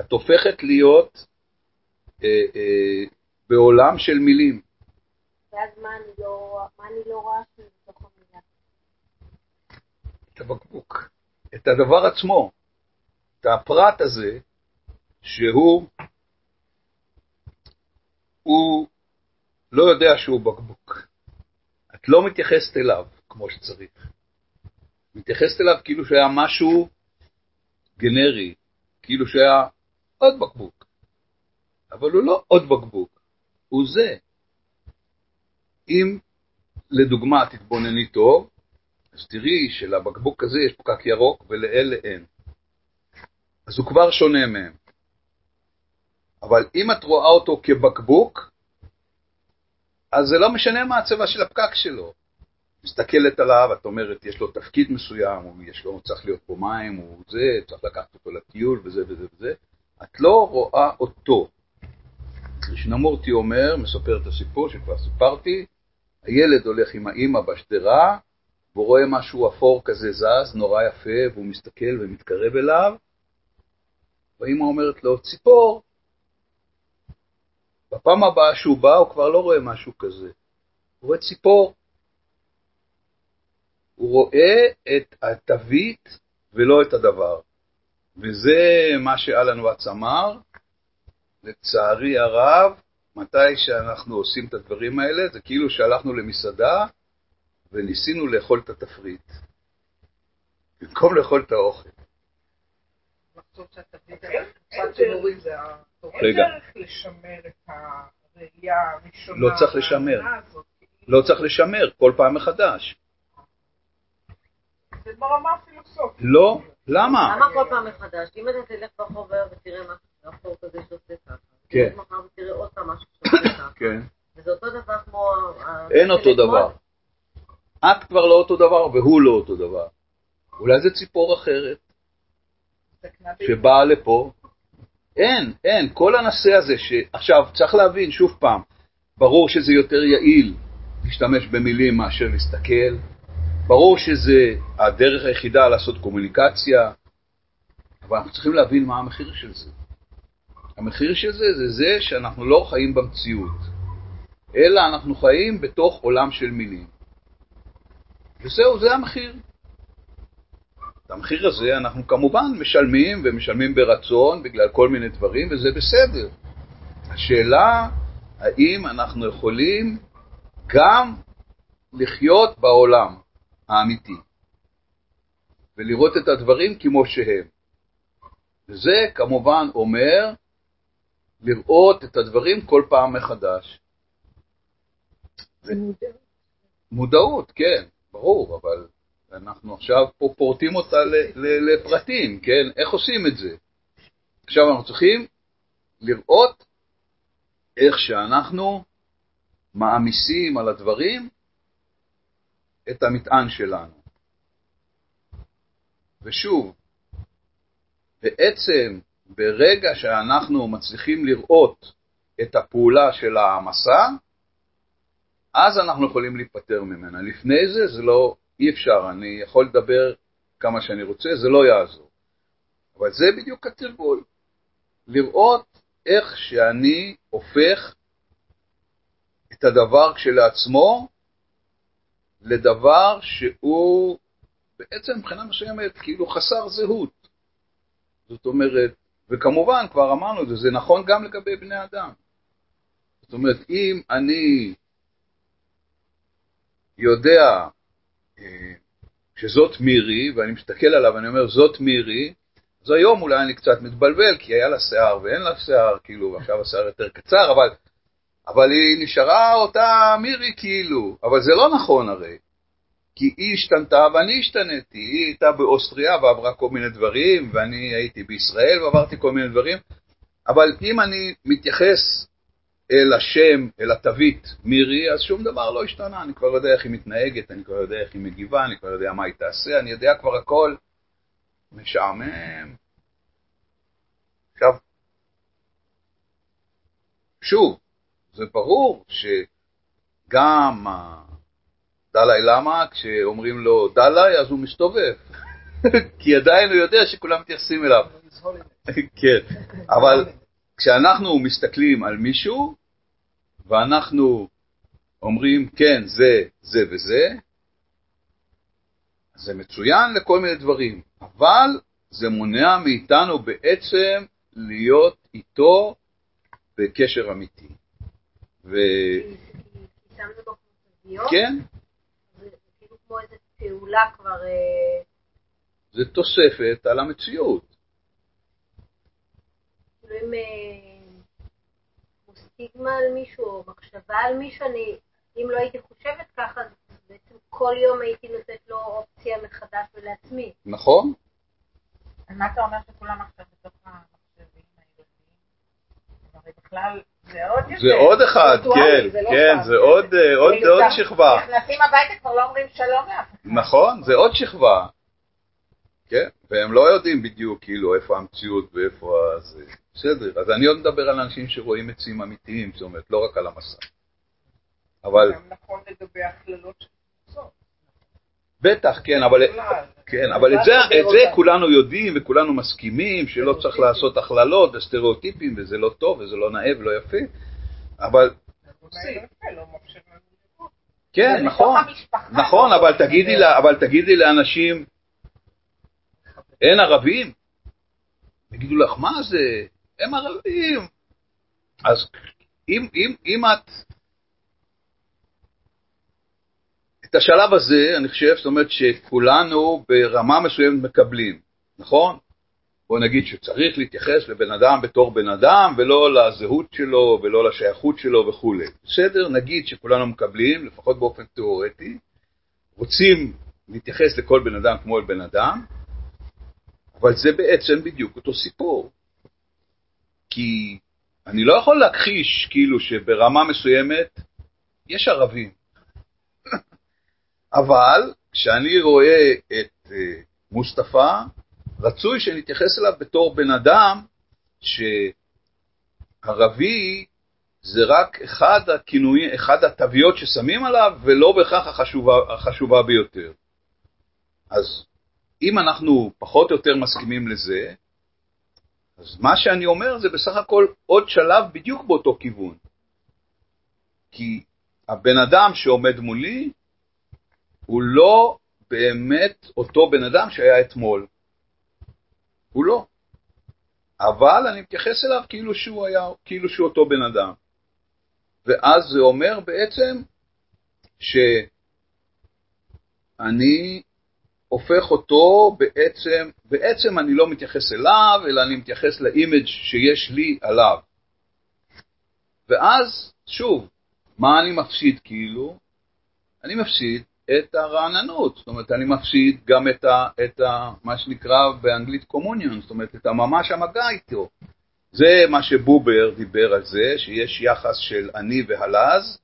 את הופכת להיות אה, אה, בעולם של מילים. ואז מה אני לא מה אני לא רואה שזה בתוך המילה? את הבקבוק, את הדבר עצמו, את הפרט הזה, שהוא הוא לא יודע שהוא בקבוק. את לא מתייחסת אליו כמו שצריך. מתייחסת אליו כאילו שהיה משהו גנרי, כאילו שהיה עוד בקבוק. אבל הוא לא עוד בקבוק, הוא זה. אם לדוגמה תתבונני טוב, אז תראי שלבקבוק הזה יש פקק ירוק ולאלה אין. אז הוא כבר שונה מהם. אבל אם את רואה אותו כבקבוק, אז זה לא משנה מה הצבע של הפקק שלו. מסתכלת עליו, את אומרת, יש לו תפקיד מסוים, הוא יש לו, צריך להיות פה מים, הוא זה, צריך לקחת אותו לטיול וזה וזה וזה. את לא רואה אותו. קרישנמורטי אומר, מספר את הסיפור שכבר סיפרתי, הילד הולך עם האימא בשדרה, והוא רואה משהו אפור כזה זז, נורא יפה, והוא מסתכל ומתקרב אליו, והאימא אומרת לו, ציפור. בפעם הבאה שהוא בא, הוא כבר לא רואה משהו כזה. הוא רואה ציפור. הוא רואה את התווית ולא את הדבר. וזה מה שאלן וואטס אמר. לצערי הרב, מתי שאנחנו עושים את הדברים האלה, זה כאילו שהלכנו למסעדה וניסינו לאכול את התפריט. במקום לאכול את האוכל. אין הצד שנוריד זה התוכן. אין. דרך לשמר את הראייה הראשונה. לא צריך לשמר. הזאת. לא צריך לשמר כל פעם מחדש. זה ברמה הפילוסופית. לא, למה? למה כל פעם מחדש? אם אתה תלך ברחוב היום ותראה משהו אפור כזה שעושה ככה, כן. תלך מחר ותראה עוד פעם משהו שעושה ככה, כן. וזה אותו דבר כמו... ה- אין אותו. דבר. את כבר לא אותו דבר והוא לא אותו דבר. אולי זה ציפור אחרת שבאה לפה. אין, אין, כל הנושא הזה ש... עכשיו, צריך להבין, שוב פעם, ברור שזה יותר יעיל להשתמש במילים מאשר להסתכל, ברור שזה הדרך היחידה לעשות קומוניקציה, אבל אנחנו צריכים להבין מה המחיר של זה. המחיר של זה זה זה שאנחנו לא חיים במציאות, אלא אנחנו חיים בתוך עולם של מילים. וזהו, זה המחיר. את המחיר הזה אנחנו כמובן משלמים, ומשלמים ברצון בגלל כל מיני דברים, וזה בסדר. השאלה, האם אנחנו יכולים גם לחיות בעולם האמיתי, ולראות את הדברים כמו שהם. וזה כמובן אומר לראות את הדברים כל פעם מחדש. מודעות, כן, ברור, אבל אנחנו עכשיו פה פורטים אותה לפרטים, כן? איך עושים את זה? עכשיו אנחנו צריכים לראות איך שאנחנו מעמיסים על הדברים את המטען שלנו. ושוב, בעצם ברגע שאנחנו מצליחים לראות את הפעולה של העמסה, אז אנחנו יכולים להיפטר ממנה. לפני זה, זה לא, אי אפשר, אני יכול לדבר כמה שאני רוצה, זה לא יעזור. אבל זה בדיוק התרגול. לראות איך שאני הופך את הדבר כשלעצמו לדבר שהוא בעצם מבחינה מסוימת כאילו חסר זהות. זאת אומרת, וכמובן, כבר אמרנו את זה, זה נכון גם לגבי בני אדם. זאת אומרת, אם אני יודע שזאת מירי, ואני מסתכל עליו ואני אומר, זאת מירי, אז היום אולי אני קצת מתבלבל, כי היה לה שיער ואין לה שיער, כאילו, ועכשיו השיער יותר קצר, אבל, אבל היא נשארה אותה מירי כאילו, אבל זה לא נכון הרי. כי היא השתנתה ואני השתניתי, היא הייתה באוסטריה ועברה כל מיני דברים, ואני הייתי בישראל ועברתי כל מיני דברים, אבל אם אני מתייחס אל השם, אל התווית מירי, אז שום דבר לא השתנה, אני כבר יודע איך היא מתנהגת, אני כבר יודע איך היא מגיבה, אני כבר יודע מה היא תעשה, אני יודע כבר הכל. משעמם. עכשיו, שוב, זה ברור שגם דלאי למה, כשאומרים לו דלאי, אז הוא מסתובב, כי עדיין הוא יודע שכולם מתייחסים אליו. כן, אבל כשאנחנו מסתכלים על מישהו, ואנחנו אומרים, כן, זה, זה וזה, זה מצוין לכל מיני דברים, אבל זה מונע מאיתנו בעצם להיות איתו בקשר אמיתי. ו... כן, כאילו אה, זה תוספת על המציאות. כאילו אם אה, כמו סטיגמה על מישהו או מחשבה על מישהו, אני, אם לא הייתי חושבת ככה, אז בעצם כל יום הייתי נותנת לו אופציה מחדש ולעצמי. נכון? אז מה אתה אומר שכולם עכשיו בתוך המחשבים הילדים? הרי בכלל, זה עוד. זה עוד אחד, וירטואלי, כן, זה לא כן. זה עוד, אה, עוד, כאילו, עוד שכבה. נכנסים הביתה כבר לא אומרים שלום לאף אחד. נכון, זה עוד שכבה. כן, והם לא יודעים בדיוק כאילו איפה המציאות ואיפה זה. בסדר, אז אני עוד מדבר על אנשים שרואים עצים אמיתיים, זאת אומרת, לא רק על המסע. אבל, גם נכון לגבי הכללות של קבוצות. בטח, כן, אבל. כן, אבל את זה, את זה. כולנו יודעים וכולנו מסכימים שלא צריך לעשות הכללות וסטריאוטיפים וזה לא טוב וזה לא נאה ולא יפה, אבל, לא לא. כן, נכון, המשפחה. נכון, אבל תגידי, לה, אבל תגידי לאנשים, אין ערבים? יגידו לך, מה זה? הם ערבים. אז אם, אם, אם את... את השלב הזה, אני חושב, זאת אומרת שכולנו ברמה מסוימת מקבלים, נכון? בוא נגיד שצריך להתייחס לבן אדם בתור בן אדם, ולא לזהות שלו, ולא לשייכות שלו וכולי. בסדר? נגיד שכולנו מקבלים, לפחות באופן תיאורטי, רוצים להתייחס לכל בן אדם כמו אל בן אדם, אבל זה בעצם בדיוק אותו סיפור. כי אני לא יכול להכחיש כאילו שברמה מסוימת יש ערבים. אבל כשאני רואה את אה, מוסטפא, רצוי שנתייחס אליו בתור בן אדם שערבי זה רק אחד הכינויים, אחד התוויות ששמים עליו, ולא בהכרח החשובה, החשובה ביותר. אז אם אנחנו פחות או יותר מסכימים לזה, אז מה שאני אומר זה בסך הכל עוד שלב בדיוק באותו כיוון. כי הבן אדם שעומד מולי הוא לא באמת אותו בן אדם שהיה אתמול. הוא לא. אבל אני מתייחס אליו כאילו שהוא היה, כאילו שהוא אותו בן אדם. ואז זה אומר בעצם שאני הופך אותו בעצם, בעצם אני לא מתייחס אליו, אלא אני מתייחס לאימג' שיש לי עליו. ואז, שוב, מה אני מפסיד כאילו? אני מפסיד את הרעננות, זאת אומרת, אני מפסיד גם את, ה, את ה, מה שנקרא באנגלית קומוניון, זאת אומרת, את הממש המגע איתו. זה מה שבובר דיבר על זה, שיש יחס של אני והלז,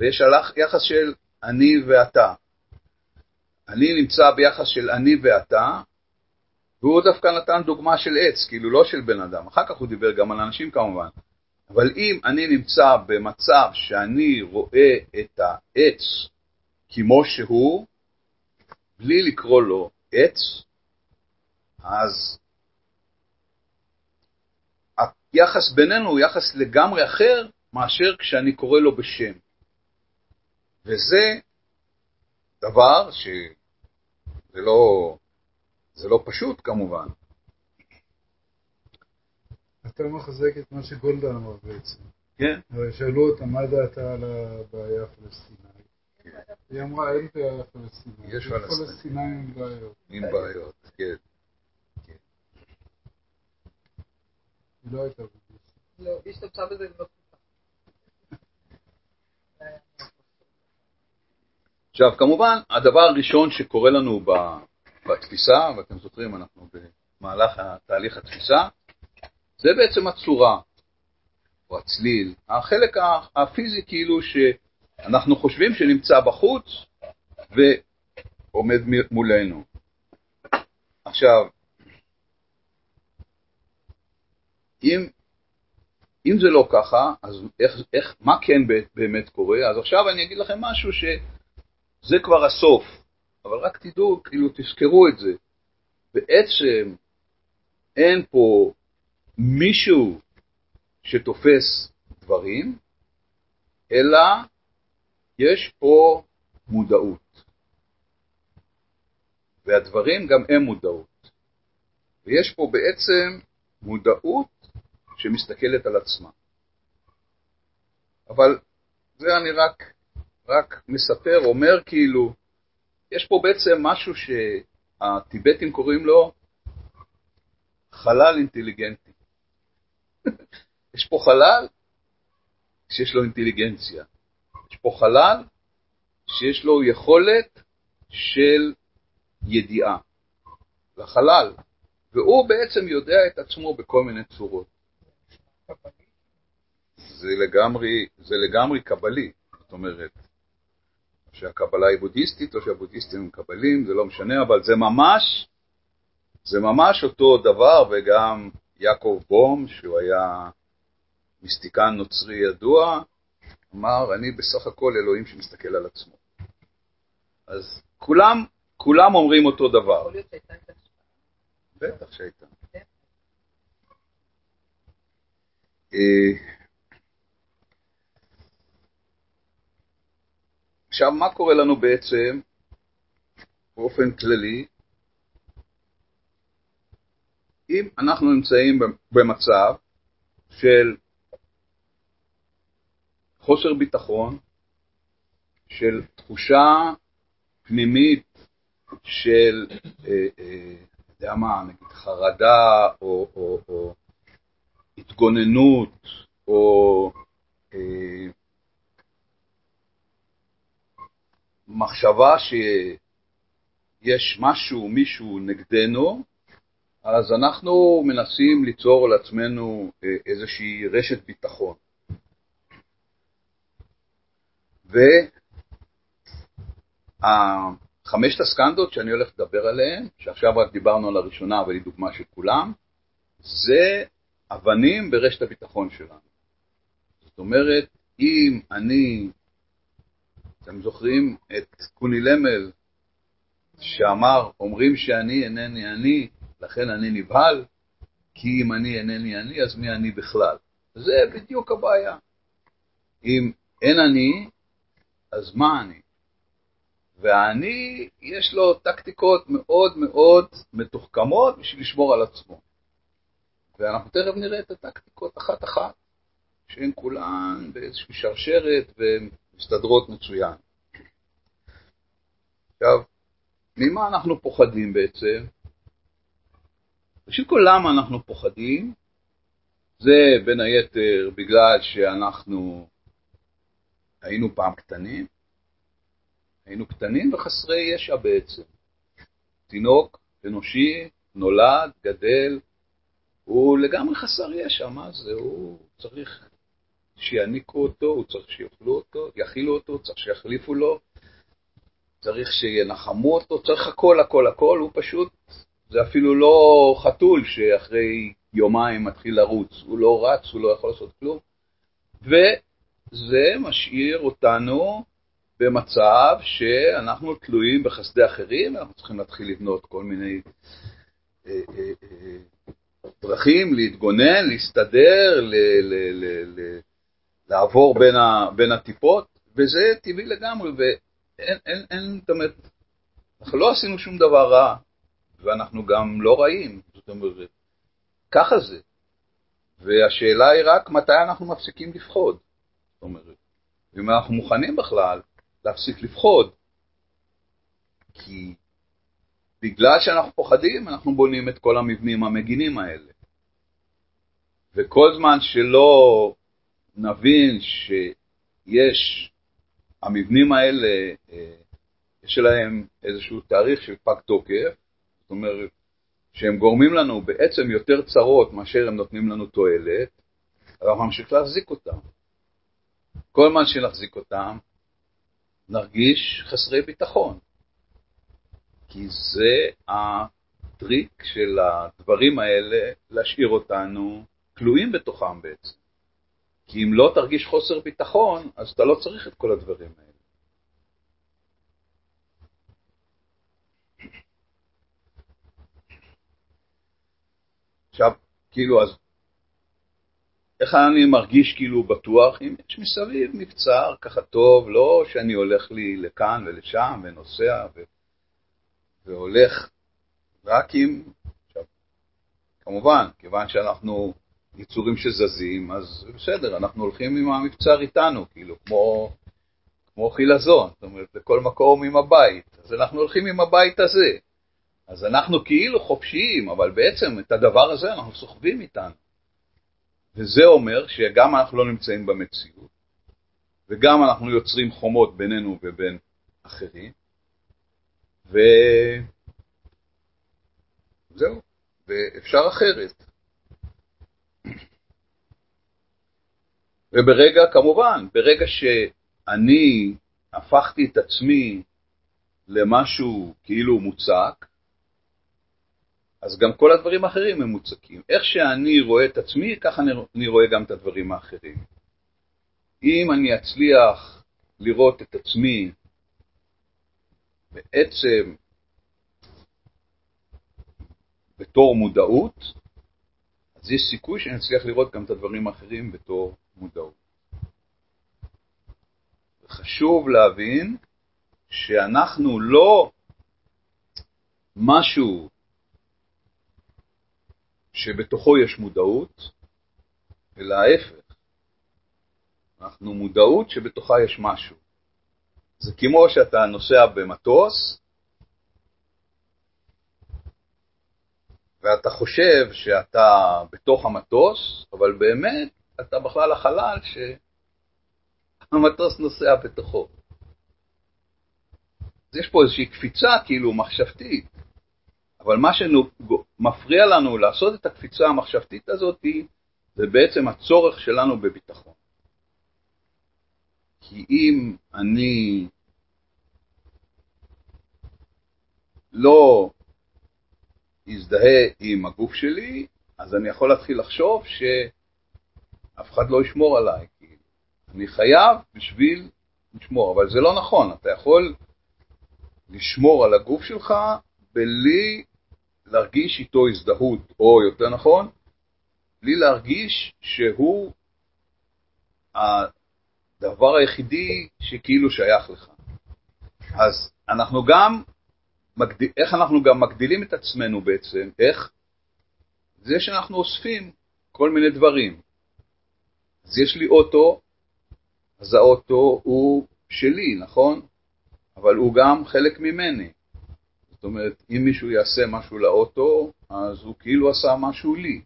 ויש יחס של אני ואתה. אני נמצא ביחס של אני ואתה, והוא דווקא נתן דוגמה של עץ, כאילו לא של בן אדם. אחר כך הוא דיבר גם על אנשים כמובן. אבל אם אני נמצא במצב שאני רואה את העץ כמו שהוא, בלי לקרוא לו עץ, אז היחס בינינו הוא יחס לגמרי אחר מאשר כשאני קורא לו בשם. וזה דבר שזה לא, זה לא פשוט כמובן. אתה מחזק את מה שגולדה אמר בעצם. כן. שאלו אותה מה דעתה על הבעיה הפלסטינית. היא אמרה, אין בעיה פלסטינית. יש פלסטינאים עם בעיות. עם בעיות, כן. היא לא הייתה בודהיסטית. לא, היא השתמשה בזה בתקופה. עכשיו, כמובן, הדבר הראשון שקורה לנו בתפיסה, ואתם זוכרים, אנחנו במהלך תהליך התפיסה, זה בעצם הצורה, או הצליל, החלק הפיזי כאילו שאנחנו חושבים שנמצא בחוץ ועומד מולנו. עכשיו, אם, אם זה לא ככה, אז איך, איך, מה כן באמת קורה? אז עכשיו אני אגיד לכם משהו שזה כבר הסוף, אבל רק תדעו, כאילו תזכרו את זה. בעצם אין פה מישהו שתופס דברים, אלא יש פה מודעות. והדברים גם הם מודעות. ויש פה בעצם מודעות שמסתכלת על עצמה. אבל זה אני רק, רק מספר, אומר כאילו, יש פה בעצם משהו שהטיבטים קוראים לו חלל אינטליגנטי. יש פה חלל שיש לו אינטליגנציה. יש פה חלל שיש לו יכולת של ידיעה. לחלל. והוא בעצם יודע את עצמו בכל מיני צורות. זה לגמרי, זה לגמרי קבלי, זאת אומרת, שהקבלה היא בודהיסטית או שהבודהיסטים הם קבלים, זה לא משנה, אבל זה ממש, זה ממש אותו דבר, וגם יעקב בום, שהוא היה מיסטיקן נוצרי ידוע, אמר, אני בסך הכל אלוהים שמסתכל על עצמו. אז כולם, כולם אומרים אותו דבר. בטח שהייתה. עכשיו, מה קורה לנו בעצם באופן כללי? אם אנחנו נמצאים במצב של חוסר ביטחון, של תחושה פנימית של, אה, אה, יודע מה, נגיד חרדה או, או, או התגוננות או אה, מחשבה שיש משהו, מישהו נגדנו, אז אנחנו מנסים ליצור לעצמנו אה, איזושהי רשת ביטחון. חמשת הסקנדות שאני הולך לדבר עליהן, שעכשיו רק דיברנו על הראשונה, אבל היא דוגמה של כולם, זה אבנים ברשת הביטחון שלנו. זאת אומרת, אם אני, אתם זוכרים את קוני למל, שאמר, אומרים שאני אינני אני, לכן אני נבהל, כי אם אני אינני אני, אז מי אני בכלל? זה בדיוק הבעיה. אם אין אני, אז מה אני? והאני, יש לו טקטיקות מאוד מאוד מתוחכמות בשביל לשמור על עצמו. ואנחנו תכף נראה את הטקטיקות אחת-אחת, שהן כולן באיזושהי שרשרת ומסתדרות מצוין. עכשיו, ממה אנחנו פוחדים בעצם? ראשית כל, למה אנחנו פוחדים? זה בין היתר בגלל שאנחנו היינו פעם קטנים, היינו קטנים וחסרי ישע בעצם. תינוק אנושי נולד, גדל, הוא לגמרי חסר ישע, מה זה? הוא צריך שיעניקו אותו, הוא צריך שיאכלו אותו, יכילו אותו, צריך שיחליפו לו, צריך שינחמו אותו, צריך הכל, הכל, הכל, הוא פשוט, זה אפילו לא חתול שאחרי יומיים מתחיל לרוץ, הוא לא רץ, הוא לא יכול לעשות כלום, וזה משאיר אותנו במצב שאנחנו תלויים בחסדי אחרים, אנחנו צריכים להתחיל לבנות כל מיני אה, אה, אה, דרכים להתגונן, להסתדר, ל, ל, ל, ל, לעבור בין, ה, בין הטיפות, וזה טבעי לגמרי, ואין, אין, אין, זאת אומרת, אנחנו לא עשינו שום דבר רע, ואנחנו גם לא רעים, זאת אומרת, ככה זה. והשאלה היא רק מתי אנחנו מפסיקים לפחוד. זאת אומרת, אם אנחנו מוכנים בכלל להפסיק לפחוד, כי בגלל שאנחנו פוחדים, אנחנו בונים את כל המבנים המגינים האלה. וכל זמן שלא נבין שיש, המבנים האלה, אה, יש להם איזשהו תאריך של פג תוקף, זאת אומרת, שהם גורמים לנו בעצם יותר צרות מאשר הם נותנים לנו תועלת, אבל נמשיך להחזיק אותם. כל זמן שנחזיק אותם, נרגיש חסרי ביטחון. כי זה הטריק של הדברים האלה, להשאיר אותנו כלואים בתוכם בעצם. כי אם לא תרגיש חוסר ביטחון, אז אתה לא צריך את כל הדברים האלה. עכשיו, כאילו, אז איך אני מרגיש כאילו בטוח? אם יש מסביב מבצר ככה טוב, לא שאני הולך לי לכאן ולשם ונוסע ו... והולך רק עם... עכשיו, כמובן, כיוון שאנחנו יצורים שזזים, אז בסדר, אנחנו הולכים עם המבצר איתנו, כאילו, כמו, כמו חילזון, זאת אומרת, לכל מקום עם הבית. אז אנחנו הולכים עם הבית הזה. אז אנחנו כאילו חופשיים, אבל בעצם את הדבר הזה אנחנו סוחבים איתנו. וזה אומר שגם אנחנו לא נמצאים במציאות, וגם אנחנו יוצרים חומות בינינו ובין אחרים, וזהו, ואפשר אחרת. וברגע, כמובן, ברגע שאני הפכתי את עצמי למשהו כאילו מוצק, אז גם כל הדברים האחרים הם מוצקים. איך שאני רואה את עצמי, ככה אני רואה גם את הדברים האחרים. אם אני אצליח לראות את עצמי בעצם בתור מודעות, אז יש סיכוי שאני אצליח לראות גם את הדברים האחרים בתור מודעות. חשוב להבין שאנחנו לא משהו שבתוכו יש מודעות, אלא ההפך. אנחנו מודעות שבתוכה יש משהו. זה כמו שאתה נוסע במטוס, ואתה חושב שאתה בתוך המטוס, אבל באמת אתה בכלל החלל שהמטוס נוסע בתוכו. אז יש פה איזושהי קפיצה כאילו מחשבתית, אבל מה שמפריע לנו לעשות את הקפיצה המחשבתית הזאת זה בעצם הצורך שלנו בביטחון. כי אם אני לא יזדהה עם הגוף שלי, אז אני יכול להתחיל לחשוב שאף אחד לא ישמור עליי. כי אני חייב בשביל לשמור, אבל זה לא נכון, אתה יכול לשמור על הגוף שלך בלי להרגיש איתו הזדהות, או יותר נכון, בלי להרגיש שהוא הדבר היחידי שכאילו שייך לך. אז אנחנו גם, מגדיל, איך אנחנו גם מגדילים את עצמנו בעצם? איך? זה שאנחנו אוספים כל מיני דברים. אז יש לי אוטו, אז האוטו הוא שלי, נכון? אבל הוא גם חלק ממני. זאת אומרת, אם מישהו יעשה משהו לאוטו, אז הוא כאילו עשה משהו לי.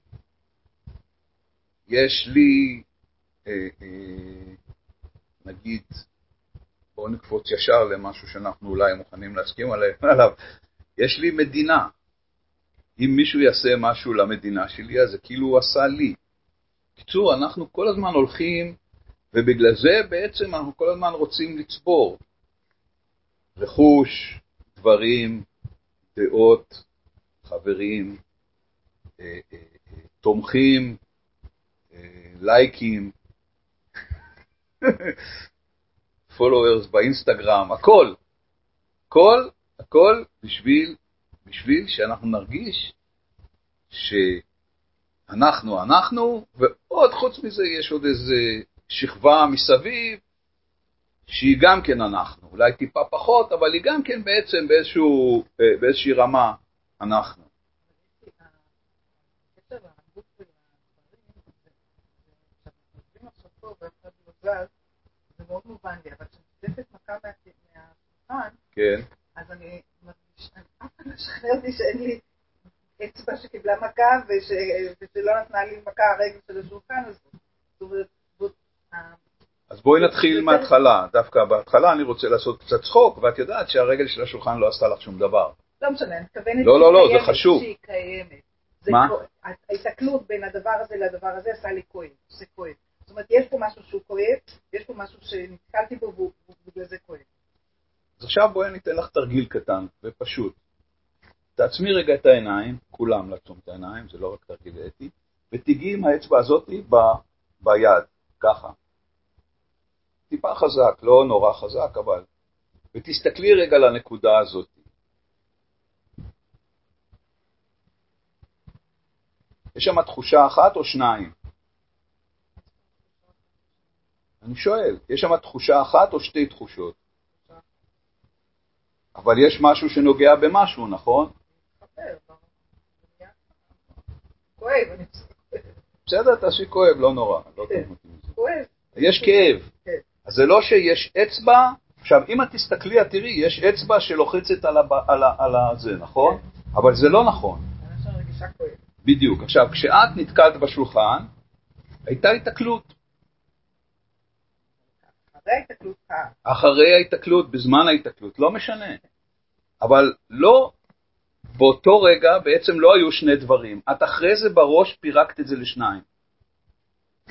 יש לי, אה, אה, נגיד, בואו נקפוץ ישר למשהו שאנחנו אולי מוכנים להסכים עליו, יש לי מדינה. אם מישהו יעשה משהו למדינה שלי, אז זה כאילו הוא עשה לי. בקיצור, אנחנו כל הזמן הולכים, ובגלל זה בעצם אנחנו כל הזמן רוצים לצבור רכוש, דברים, דעות, חברים, אה, אה, אה, תומכים, לייקים, פולוורס באינסטגרם, הכל, הכל, הכל בשביל, בשביל שאנחנו נרגיש שאנחנו אנחנו, ועוד חוץ מזה יש עוד איזה שכבה מסביב שהיא גם כן אנחנו, אולי טיפה פחות, אבל היא גם כן בעצם באיזשהו, באיזושהי רמה אנחנו. זה מאוד מובן לי, אבל כשנותנת מכה מהשולחן, כן. אז אני מרגיש, אף אחד שכנע אותי שאין לי אצבע שקיבלה מכה ושלא נתנה לי מכה הרגל של השולחן הזה. זאת אומרת, אז בואי נתחיל מההתחלה. דווקא בהתחלה אני רוצה לעשות קצת צחוק, ואת יודעת שהרגל של השולחן לא עשתה לך שום דבר. לא משנה, אני מתכוונת לא, לא, לא, זה חשוב. שהיא קיימת. מה? ההתקלות בין הדבר הזה לדבר הזה עשה לי כואב, זה כואב. זאת אומרת, יש פה משהו שהוא כואב, יש פה משהו שנתקלתי בו ובגלל זה כואב. אז עכשיו בואי אני אתן לך תרגיל קטן ופשוט. תעצמי רגע את העיניים, כולם לעצום את העיניים, זה לא רק תרגיל אתי, ותיגעי עם האצבע הזאת ב, ביד, ככה. טיפה חזק, לא נורא חזק, אבל... ותסתכלי רגע לנקודה הזאת. יש שם תחושה אחת או שניים? אני שואל, יש שם תחושה אחת או שתי תחושות? אבל יש משהו שנוגע במשהו, נכון? בסדר, תעשי כואב, לא נורא. לא כואב. יש כאב. אז זה לא שיש אצבע, עכשיו אם את תסתכלי, את תראי, יש אצבע שלוחצת על, הזה, נכון? אבל זה לא נכון. בדיוק. עכשיו, כשאת נתקלת בשולחן, הייתה התקלות. אחרי ההתקלות, בזמן ההתקלות, לא משנה. אבל לא, באותו רגע בעצם לא היו שני דברים. את אחרי זה בראש פירקת את זה לשניים.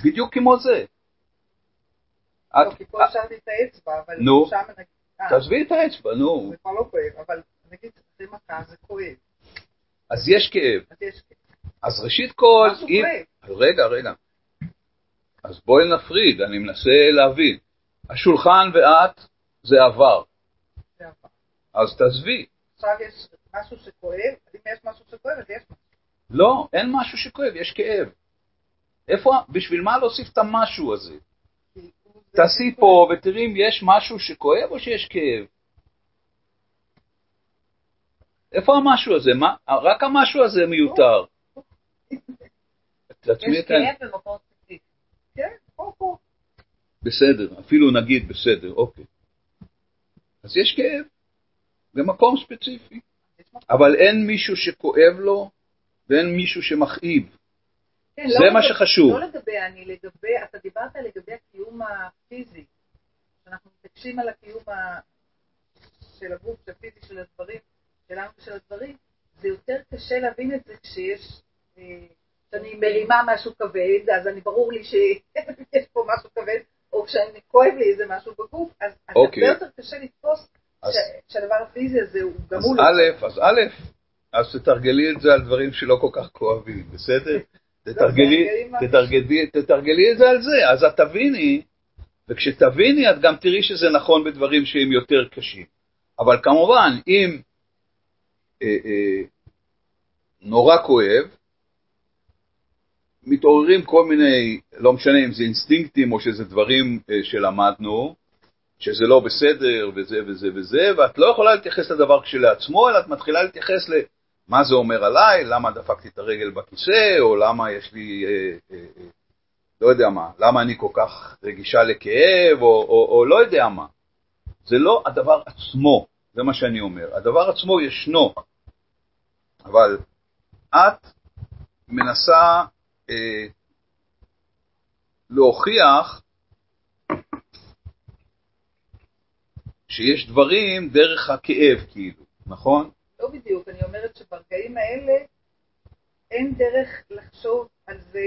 בדיוק כמו זה. לא, כי פה השארתי את האצבע, אבל שם נגיד... אה. תעזבי את האצבע, נו. זה כבר לא כואב, אבל נגיד זה מכה, זה כואב. אז יש כאב. אז יש כאב. אז ראשית כל... כואב. רגע, רגע. אז בואי נפריד, אני מנסה להבין. השולחן ואת זה עבר. זה עבר. אז תעזבי. עכשיו יש משהו שכואב, אם יש משהו שכואב, אז יש משהו. לא, אין משהו שכואב, יש כאב. איפה, בשביל מה להוסיף את המשהו הזה? תעשי פה ותראי אם יש משהו שכואב או שיש כאב. איפה המשהו הזה? מה? רק המשהו הזה מיותר. יש כאב במקום ספציפי. כן, פה, פה. בסדר, אפילו נגיד בסדר, אוקיי. אז יש כאב במקום ספציפי, אבל אין מישהו שכואב לו ואין מישהו שמכאיב. כן, זה לא מה לגב- שחשוב. לא לגבי אני, לגבי, אתה דיברת לגבי הקיום הפיזי. אנחנו מתעקשים על הקיום ה... של הגוף, של הפיזי, של הדברים, שלנו ושל הדברים. זה יותר קשה להבין את זה כשיש, אה, כשאני מרימה משהו כבד, אז אני ברור לי שיש פה משהו כבד, או כשאני כואב לי איזה משהו בגוף, אז אז אוקיי. הרבה יותר קשה לתפוס אז- שהדבר הפיזי הזה הוא גם אז הוא לא... א', אז א', אז תתרגלי את זה על דברים שלא כל כך כואבים, בסדר? תתרגלי, הרגעים ה- תתרגלי, תתרגלי את זה על זה, אז את תביני, וכשתביני את גם תראי שזה נכון בדברים שהם יותר קשים. אבל כמובן, אם אה, אה, נורא כואב, מתעוררים כל מיני, לא משנה אם זה אינסטינקטים או שזה דברים אה, שלמדנו, שזה לא בסדר וזה וזה וזה, ואת לא יכולה להתייחס לדבר כשלעצמו, אלא את מתחילה להתייחס למה זה אומר עליי, למה דפקתי את הרגל בכיסא, או למה יש לי, אה, אה, אה, לא יודע מה, למה אני כל כך רגישה לכאב, או, או, או לא יודע מה. זה לא הדבר עצמו, זה מה שאני אומר. הדבר עצמו ישנו, אבל את מנסה להוכיח שיש דברים דרך הכאב, כאילו, נכון? לא בדיוק, אני אומרת שברגעים האלה אין דרך לחשוב על זה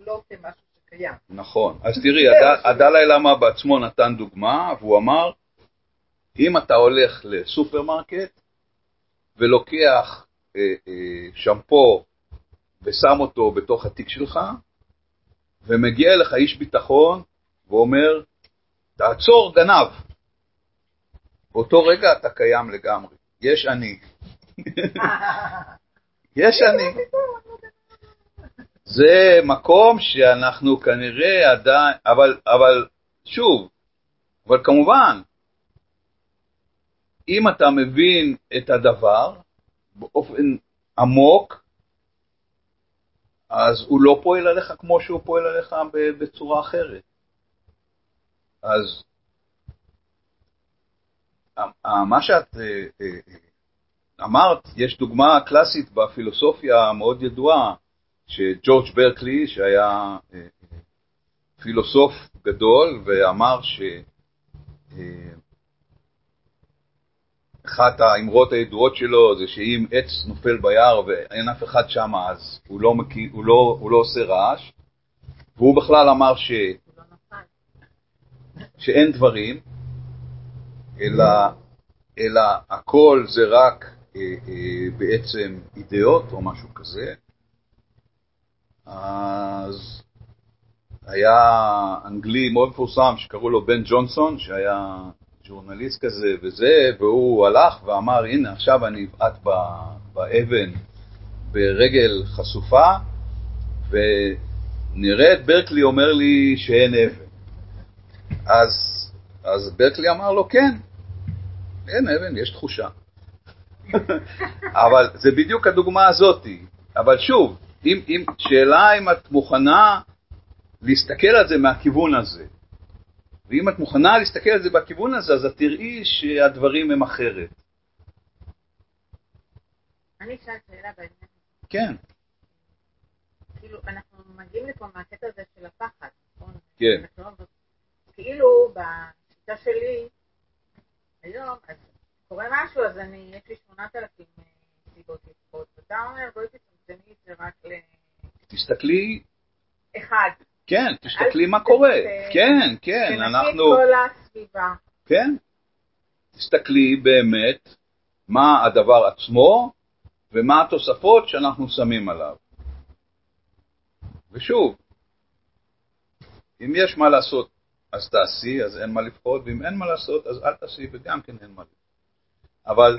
לא כמשהו שקיים. נכון. אז תראי, הד- הדלאי למה בעצמו נתן דוגמה, והוא אמר, אם אתה הולך לסופרמרקט ולוקח אה, אה, שמפו ושם אותו בתוך התיק שלך, ומגיע אליך איש ביטחון ואומר, תעצור גנב. באותו רגע אתה קיים לגמרי. יש אני. יש אני. זה מקום שאנחנו כנראה עדיין, אבל, אבל שוב, אבל כמובן, אם אתה מבין את הדבר באופן עמוק, אז הוא לא פועל עליך כמו שהוא פועל עליך בצורה אחרת. אז ה- מה שאת אה, אה, אמרת, יש דוגמה קלאסית בפילוסופיה המאוד ידועה, שג'ורג' ברקלי, שהיה אה, פילוסוף גדול, ואמר ש... אחת האמרות הידועות שלו זה שאם עץ נופל ביער ואין אף אחד שם, אז הוא לא, מקי, הוא לא, הוא לא עושה רעש. והוא בכלל אמר ש. שאין דברים, אלא, אלא הכל זה רק אה, אה, בעצם אידאות או משהו כזה. אז היה אנגלי מאוד מפורסם שקראו לו בן ג'ונסון, שהיה ג'ורנליסט כזה וזה, והוא הלך ואמר, הנה עכשיו אני אבעט באבן ברגל חשופה, ונראה את ברקלי אומר לי שאין אבן. אז, אז ברקלי אמר לו, כן, אין אבן, יש תחושה. אבל זה בדיוק הדוגמה הזאת. אבל שוב, אם, אם, שאלה אם את מוכנה להסתכל על זה מהכיוון הזה. ואם את מוכנה להסתכל על זה בכיוון הזה, אז את תראי שהדברים הם אחרת. אני אשאל שאלה בעניין, כן, כאילו, אנחנו מגיעים לפה מהקטע הזה של הפחד, נכון? כן. לא- כאילו, בשיטה שלי, היום, אז קורה משהו, אז אני, יש לי 8,000 סיבות לפחות, ואתה אומר, בואי תצמצמי את זה רק תסתכלי, לאחד. כן, תסתכלי מה קורה. כן, כן, תנסי אנחנו, כל הסביבה. כן. תסתכלי באמת מה הדבר עצמו ומה התוספות שאנחנו שמים עליו. ושוב, אם יש מה לעשות, אז תעשי, אז אין מה לפחוד, ואם אין מה לעשות, אז אל תעשי, וגם כן אין מה לפחוד. אבל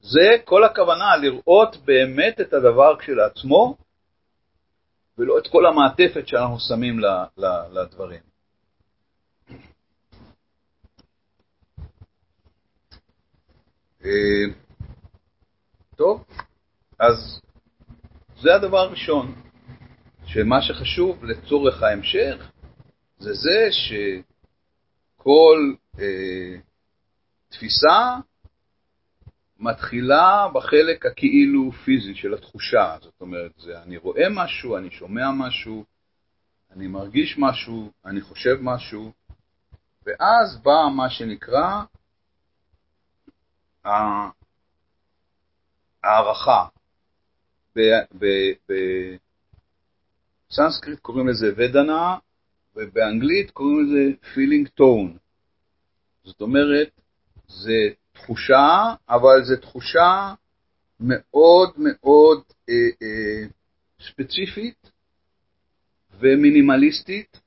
זה כל הכוונה, לראות באמת את הדבר כשלעצמו, ולא את כל המעטפת שאנחנו שמים לדברים. אה, טוב, אז זה הדבר הראשון, שמה שחשוב לצורך ההמשך זה זה שכל אה, תפיסה מתחילה בחלק הכאילו פיזי של התחושה. זאת אומרת, זה אני רואה משהו, אני שומע משהו, אני מרגיש משהו, אני חושב משהו, ואז בא מה שנקרא הערכה. בסנסקריט קוראים לזה ודנה, ובאנגלית קוראים לזה feeling tone. זאת אומרת, זה תחושה, אבל זו תחושה מאוד מאוד אה, אה, ספציפית ומינימליסטית,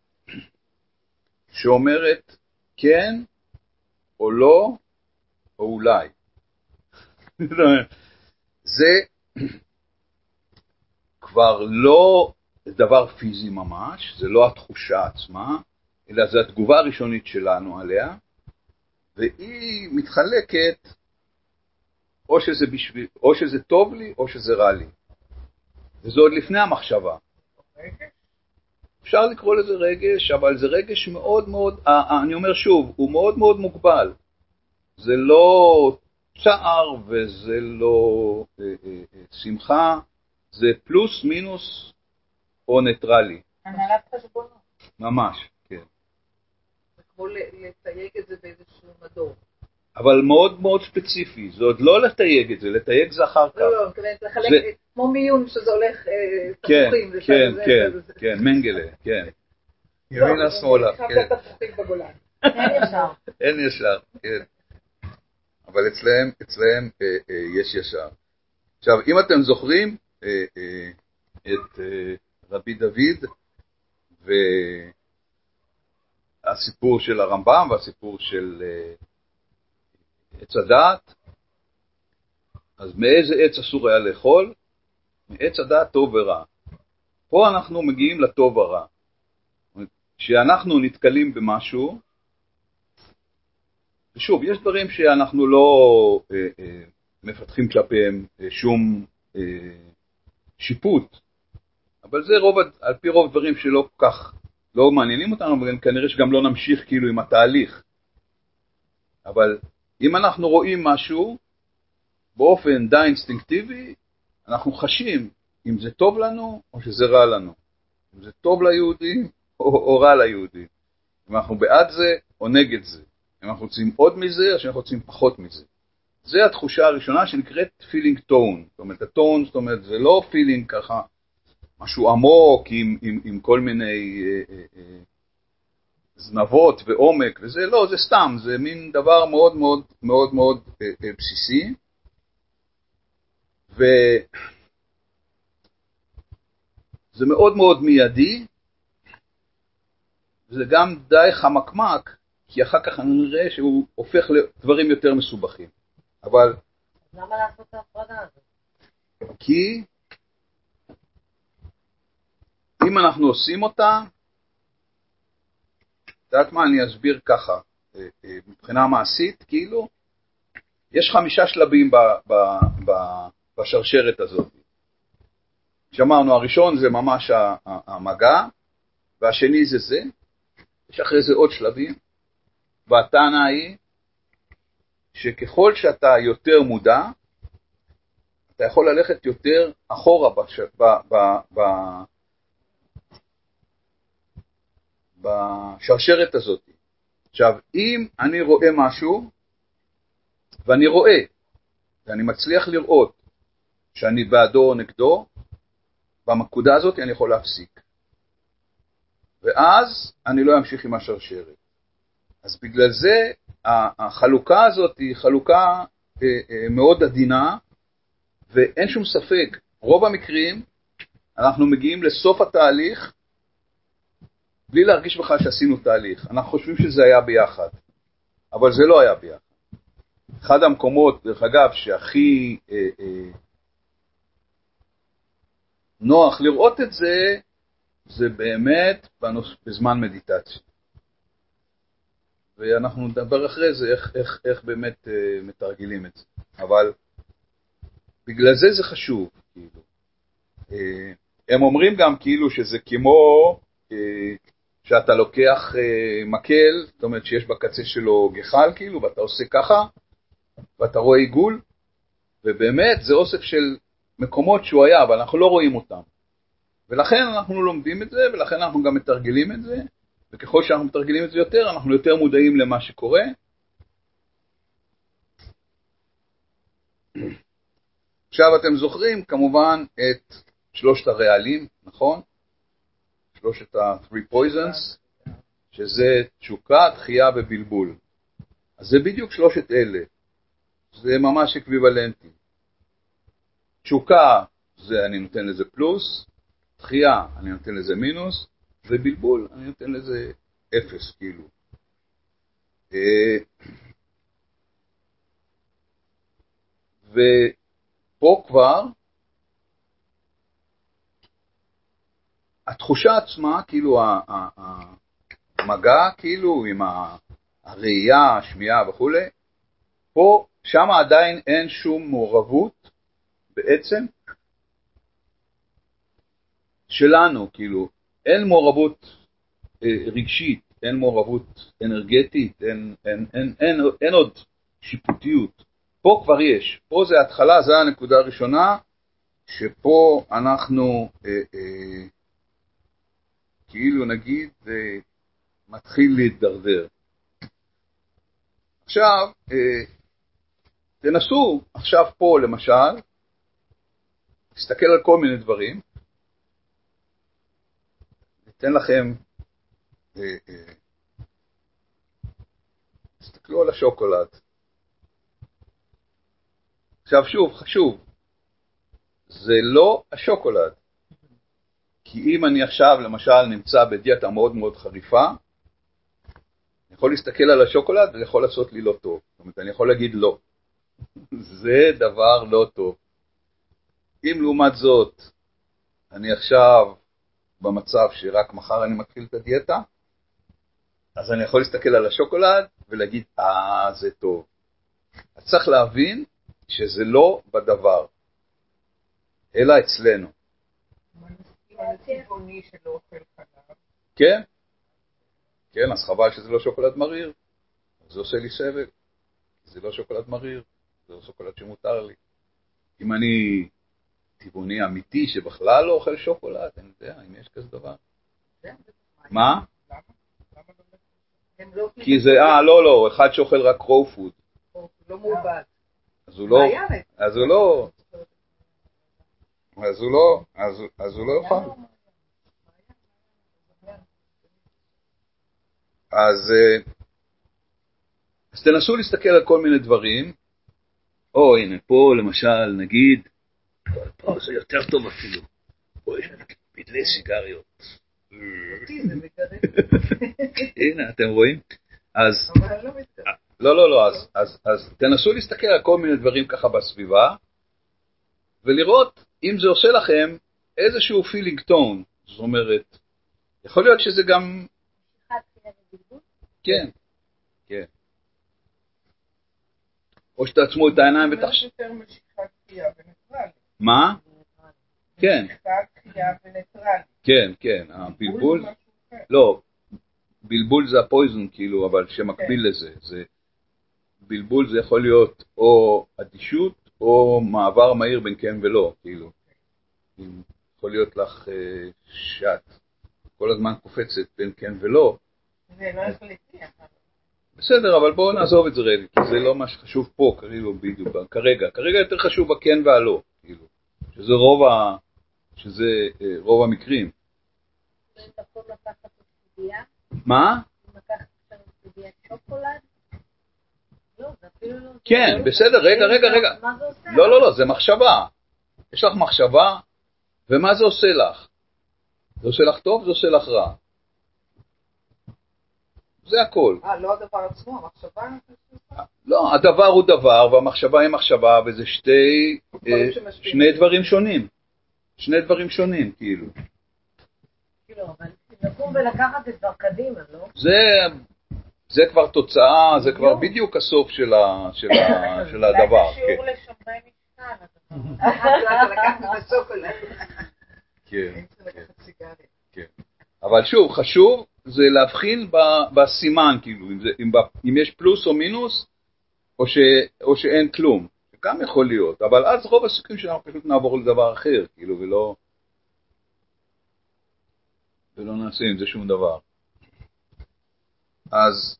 שאומרת כן או לא או אולי. זה כבר לא דבר פיזי ממש, זה לא התחושה עצמה, אלא זו התגובה הראשונית שלנו עליה, והיא מתחלקת או שזה, בשביל, או שזה טוב לי או שזה רע לי. וזה עוד לפני המחשבה. אפשר לקרוא לזה רגש, אבל זה רגש מאוד מאוד, אני אומר שוב, הוא מאוד מאוד מוגבל. זה לא צער וזה לא אה, אה, אה, שמחה, זה פלוס מינוס או ניטרלי. הנהלת חשבונות. ממש, כן. כמו לתייג את זה באיזשהו מדור. אבל מאוד מאוד ספציפי, זה עוד לא לתייג את זה, לתייג זה אחר כך. לא, לא, מתכוונת לחלק, זה- כמו מיון שזה הולך אה, כן, תפוחים. זה כן, זה- כן, זה- זה- כן, מנגלה, כן. לא, ימינה שמאלה, אני כן. אין ישר. אין ישר, כן. אבל אצלהם, אצלהם אה, אה, יש ישר. עכשיו, אם אתם זוכרים אה, אה, את אה, רבי דוד והסיפור של הרמב"ם והסיפור של אה, עץ הדעת, אז מאיזה עץ אסור היה לאכול? מעץ הדעת טוב ורע. פה אנחנו מגיעים לטוב ורע. כשאנחנו נתקלים במשהו, ושוב, יש דברים שאנחנו לא אה, אה, מפתחים כלפיהם אה, שום אה, שיפוט, אבל זה רוב, על פי רוב דברים שלא כל כך, לא מעניינים אותנו, אבל כנראה שגם לא נמשיך כאילו עם התהליך. אבל אם אנחנו רואים משהו באופן די אינסטינקטיבי, אנחנו חשים אם זה טוב לנו או שזה רע לנו. אם זה טוב ליהודי או, או רע ליהודי. אם אנחנו בעד זה או נגד זה. אם אנחנו רוצים עוד מזה או שאנחנו רוצים פחות מזה. זה התחושה הראשונה שנקראת feeling tone. זאת אומרת, הטון, זאת אומרת, זה לא feeling ככה, משהו עמוק עם, עם, עם כל מיני אה, אה, אה, זנבות ועומק וזה, לא, זה סתם, זה מין דבר מאוד מאוד מאוד מאוד אה, אה, בסיסי. וזה מאוד מאוד מיידי, וזה גם די חמקמק, כי אחר כך אני נראה שהוא הופך לדברים יותר מסובכים. אבל למה לעשות את ההפרדה הזאת? כי אם אנחנו עושים אותה, את יודעת מה, אני אסביר ככה, אה, אה, מבחינה מעשית, כאילו, יש חמישה שלבים ב, ב, ב, בשרשרת הזאת. שאמרנו, הראשון זה ממש המגע, והשני זה זה, יש אחרי זה עוד שלבים, והטענה היא שככל שאתה יותר מודע, אתה יכול ללכת יותר אחורה בש... ב... ב... ב... בשרשרת הזאת. עכשיו, אם אני רואה משהו, ואני רואה, ואני מצליח לראות שאני בעדו או נגדו, במקודה הזאת אני יכול להפסיק. ואז אני לא אמשיך עם השרשרת. אז בגלל זה החלוקה הזאת היא חלוקה אה, אה, מאוד עדינה, ואין שום ספק, רוב המקרים אנחנו מגיעים לסוף התהליך בלי להרגיש בכלל שעשינו תהליך. אנחנו חושבים שזה היה ביחד, אבל זה לא היה ביחד. אחד המקומות, דרך אגב, שהכי אה, אה, נוח לראות את זה, זה באמת בנוס, בזמן מדיטציה. ואנחנו נדבר אחרי זה איך, איך, איך באמת אה, מתרגלים את זה. אבל בגלל זה זה חשוב, כאילו. אה, הם אומרים גם כאילו שזה כמו אה, שאתה לוקח אה, מקל, זאת אומרת שיש בקצה שלו גחל כאילו, ואתה עושה ככה, ואתה רואה עיגול, ובאמת זה אוסף של מקומות שהוא היה, אבל אנחנו לא רואים אותם. ולכן אנחנו לומדים את זה, ולכן אנחנו גם מתרגלים את זה, וככל שאנחנו מתרגלים את זה יותר, אנחנו יותר מודעים למה שקורה. עכשיו אתם זוכרים כמובן את שלושת הרעלים, נכון? שלושת ה-three poisons, שזה תשוקה, דחייה ובלבול. אז זה בדיוק שלושת אלה. זה ממש אקוויוולנטי. תשוקה, זה אני נותן לזה פלוס, דחייה, אני נותן לזה מינוס, ובלבול, אני נותן לזה אפס, כאילו. אה, ופה כבר התחושה עצמה, כאילו המגע, כאילו עם הראייה, השמיעה וכולי, פה, שם עדיין אין שום מעורבות בעצם שלנו, כאילו, אין מעורבות אה, רגשית, אין מעורבות אנרגטית, אין, אין, אין, אין, אין עוד שיפוטיות. פה כבר יש, פה זה התחלה, זו הנקודה הראשונה, שפה אנחנו אה, אה, כאילו נגיד אה, מתחיל להתדרדר. עכשיו, אה, תנסו עכשיו פה למשל, תסתכל על כל מיני דברים, ניתן לכם, אה, אה, תסתכלו על השוקולד. עכשיו שוב, חשוב, זה לא השוקולד. כי אם אני עכשיו למשל נמצא בדיאטה מאוד מאוד חריפה, אני יכול להסתכל על השוקולד וזה יכול לעשות לי לא טוב. זאת אומרת, אני יכול להגיד לא. זה דבר לא טוב. אם לעומת זאת, אני עכשיו במצב שרק מחר אני מתחיל את הדיאטה, אז אני יכול להסתכל על השוקולד ולהגיד, אה, זה טוב. אז צריך להבין שזה לא בדבר, אלא אצלנו. כן, כן, אז חבל שזה לא שוקולד מריר. זה עושה לי סבל. זה לא שוקולד מריר, זה לא שוקולד שמותר לי. אם אני טבעוני אמיתי שבכלל לא אוכל שוקולד, אני יודע אם יש כזה דבר. מה? כי זה, אה, לא, לא, אחד שאוכל רק רו פוד. לא מעובד. אז הוא לא, אז הוא לא, אז הוא לא, אז, אז הוא לא יוכל. אז, אה, אז תנסו להסתכל על כל מיני דברים. או הנה, פה למשל, נגיד, פה זה יותר טוב אפילו. פה יש פדלי סיגריות. הנה, אתם רואים? אז, לא, לא, לא, אז, אז, אז תנסו להסתכל על כל מיני דברים ככה בסביבה, ולראות אם זה עושה לכם איזשהו פילינג טון, זאת אומרת, יכול להיות שזה גם... כן, כן. או שתעצמו את העיניים ותחשבו. מה? כן. כן, כן, הבלבול, לא, בלבול זה הפויזון כאילו, אבל שמקביל כן. לזה, זה, בלבול זה יכול להיות או אדישות או מעבר מהיר בין כן ולא, כאילו. אם יכול להיות לך אה, שאת כל הזמן קופצת בין כן ולא, זה לא החלטי, אבל... בסדר, אבל בואו נעזוב את זה רגע, כי זה לא מה שחשוב פה, כאילו, בדיוק, כרגע. כרגע יותר חשוב הכן והלא, כאילו, שזה רוב, ה... שזה, אה, רוב המקרים. מה? כן, בסדר, רגע, רגע, רגע. מה זה עושה? לא, לא, לא, זה מחשבה. יש לך מחשבה, ומה זה עושה לך? זה עושה לך טוב, זה עושה לך רע. זה הכל. אה, לא הדבר עצמו, המחשבה? לא, הדבר הוא דבר, והמחשבה היא מחשבה, וזה שתי, אה. שני דברים שונים. שני דברים שונים, כאילו. כאילו, אבל לקום ולקחת את כבר קדימה, לא? זה, זה כבר תוצאה, זה כבר בדיוק הסוף של, הדבר. אולי זה כן, שיעור לשומרי משקל. כן. כן. אבל שוב, חשוב זה להבחין בסימן, כאילו, אם, יש פלוס או מינוס, או, ש, או שאין כלום. זה גם יכול להיות, אבל אז רוב הסיכויים שאנחנו פשוט נעבור לדבר אחר, כאילו, ולא, ולא נעשה עם זה שום דבר. אז,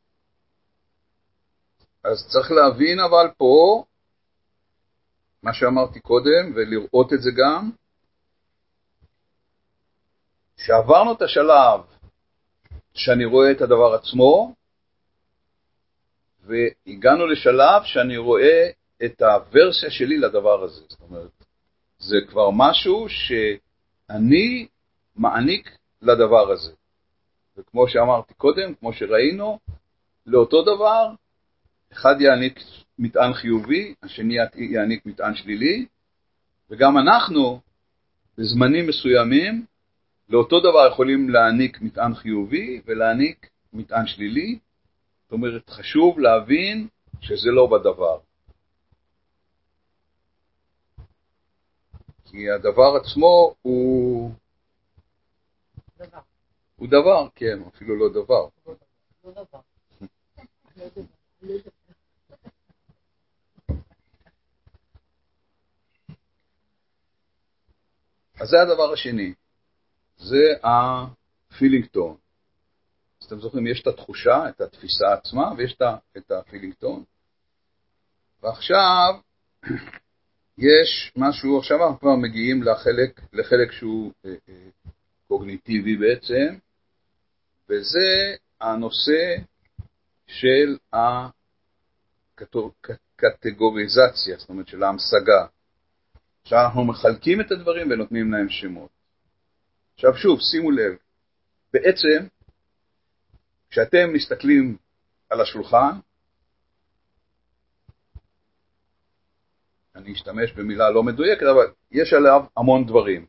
אז צריך להבין אבל פה, מה שאמרתי קודם, ולראות את זה גם, שעברנו את השלב שאני רואה את הדבר עצמו, והגענו לשלב שאני רואה את הוורסיה שלי לדבר הזה. זאת אומרת, זה כבר משהו שאני מעניק לדבר הזה. וכמו שאמרתי קודם, כמו שראינו, לאותו דבר, אחד יעניק מטען חיובי, השני יעניק מטען שלילי, וגם אנחנו, בזמנים מסוימים, לאותו דבר יכולים להעניק מטען חיובי ולהעניק מטען שלילי. זאת אומרת, חשוב להבין שזה לא בדבר. כי הדבר עצמו הוא... דבר. הוא דבר, כן, אפילו לא דבר. לא דבר. אז זה הדבר השני, זה ה feeling tone. אז אתם זוכרים, יש את התחושה, את התפיסה עצמה, ויש את ה feeling tone. ועכשיו יש משהו, עכשיו אנחנו כבר מגיעים לחלק, לחלק שהוא אה, אה, קוגניטיבי בעצם, וזה הנושא של הקטגוריזציה, זאת אומרת של ההמשגה. עכשיו אנחנו מחלקים את הדברים ונותנים להם שמות. עכשיו שוב, שימו לב, בעצם כשאתם מסתכלים על השולחן, אני אשתמש במילה לא מדויקת, אבל יש עליו המון דברים.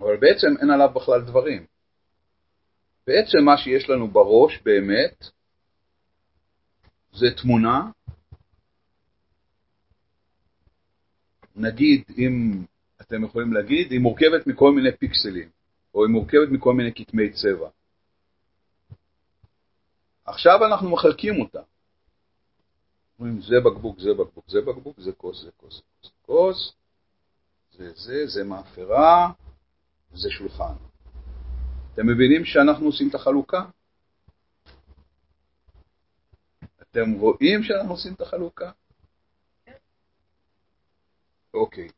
אבל בעצם אין עליו בכלל דברים. בעצם מה שיש לנו בראש באמת זה תמונה, נגיד, אם אתם יכולים להגיד, היא מורכבת מכל מיני פיקסלים, או היא מורכבת מכל מיני כתמי צבע. עכשיו אנחנו מחלקים אותה. אומרים, זה בקבוק, זה בקבוק, זה בקבוק, זה כוס, זה כוס, זה כוס, זה זה, זה מאפרה, זה שולחן. אתם מבינים שאנחנו עושים את החלוקה? אתם רואים שאנחנו עושים את החלוקה? אוקיי.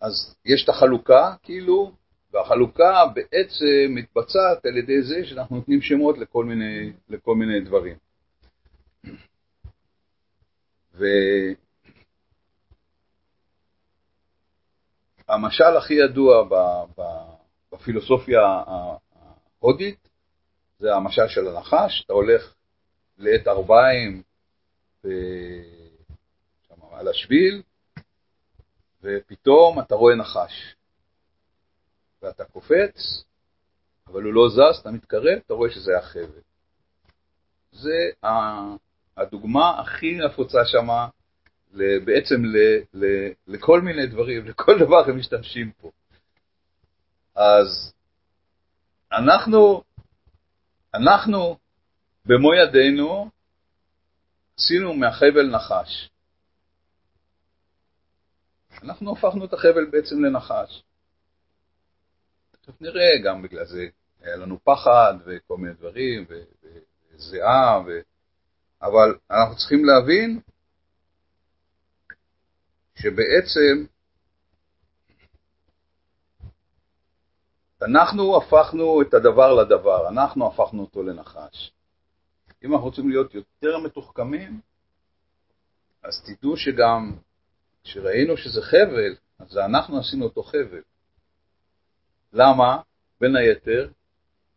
אז יש את החלוקה, כאילו, והחלוקה בעצם מתבצעת על ידי זה שאנחנו נותנים שמות לכל מיני, לכל מיני דברים. והמשל הכי ידוע בפילוסופיה ההודית זה המשל של הנחש, אתה הולך לעת ארבעים על השביל, ופתאום אתה רואה נחש. ואתה קופץ, אבל הוא לא זז, אתה מתקרב, אתה רואה שזה החבל. זה הדוגמה הכי נפוצה שם, בעצם ל, ל, לכל מיני דברים, לכל דבר הם משתמשים פה. אז אנחנו, אנחנו במו ידינו עשינו מהחבל נחש. אנחנו הפכנו את החבל בעצם לנחש. תכף נראה, גם בגלל זה היה לנו פחד וכל מיני דברים, וזיעה, ו... אבל אנחנו צריכים להבין שבעצם אנחנו הפכנו את הדבר לדבר, אנחנו הפכנו אותו לנחש. אם אנחנו רוצים להיות יותר מתוחכמים, אז תדעו שגם כשראינו שזה חבל, אז אנחנו עשינו אותו חבל. למה? בין היתר,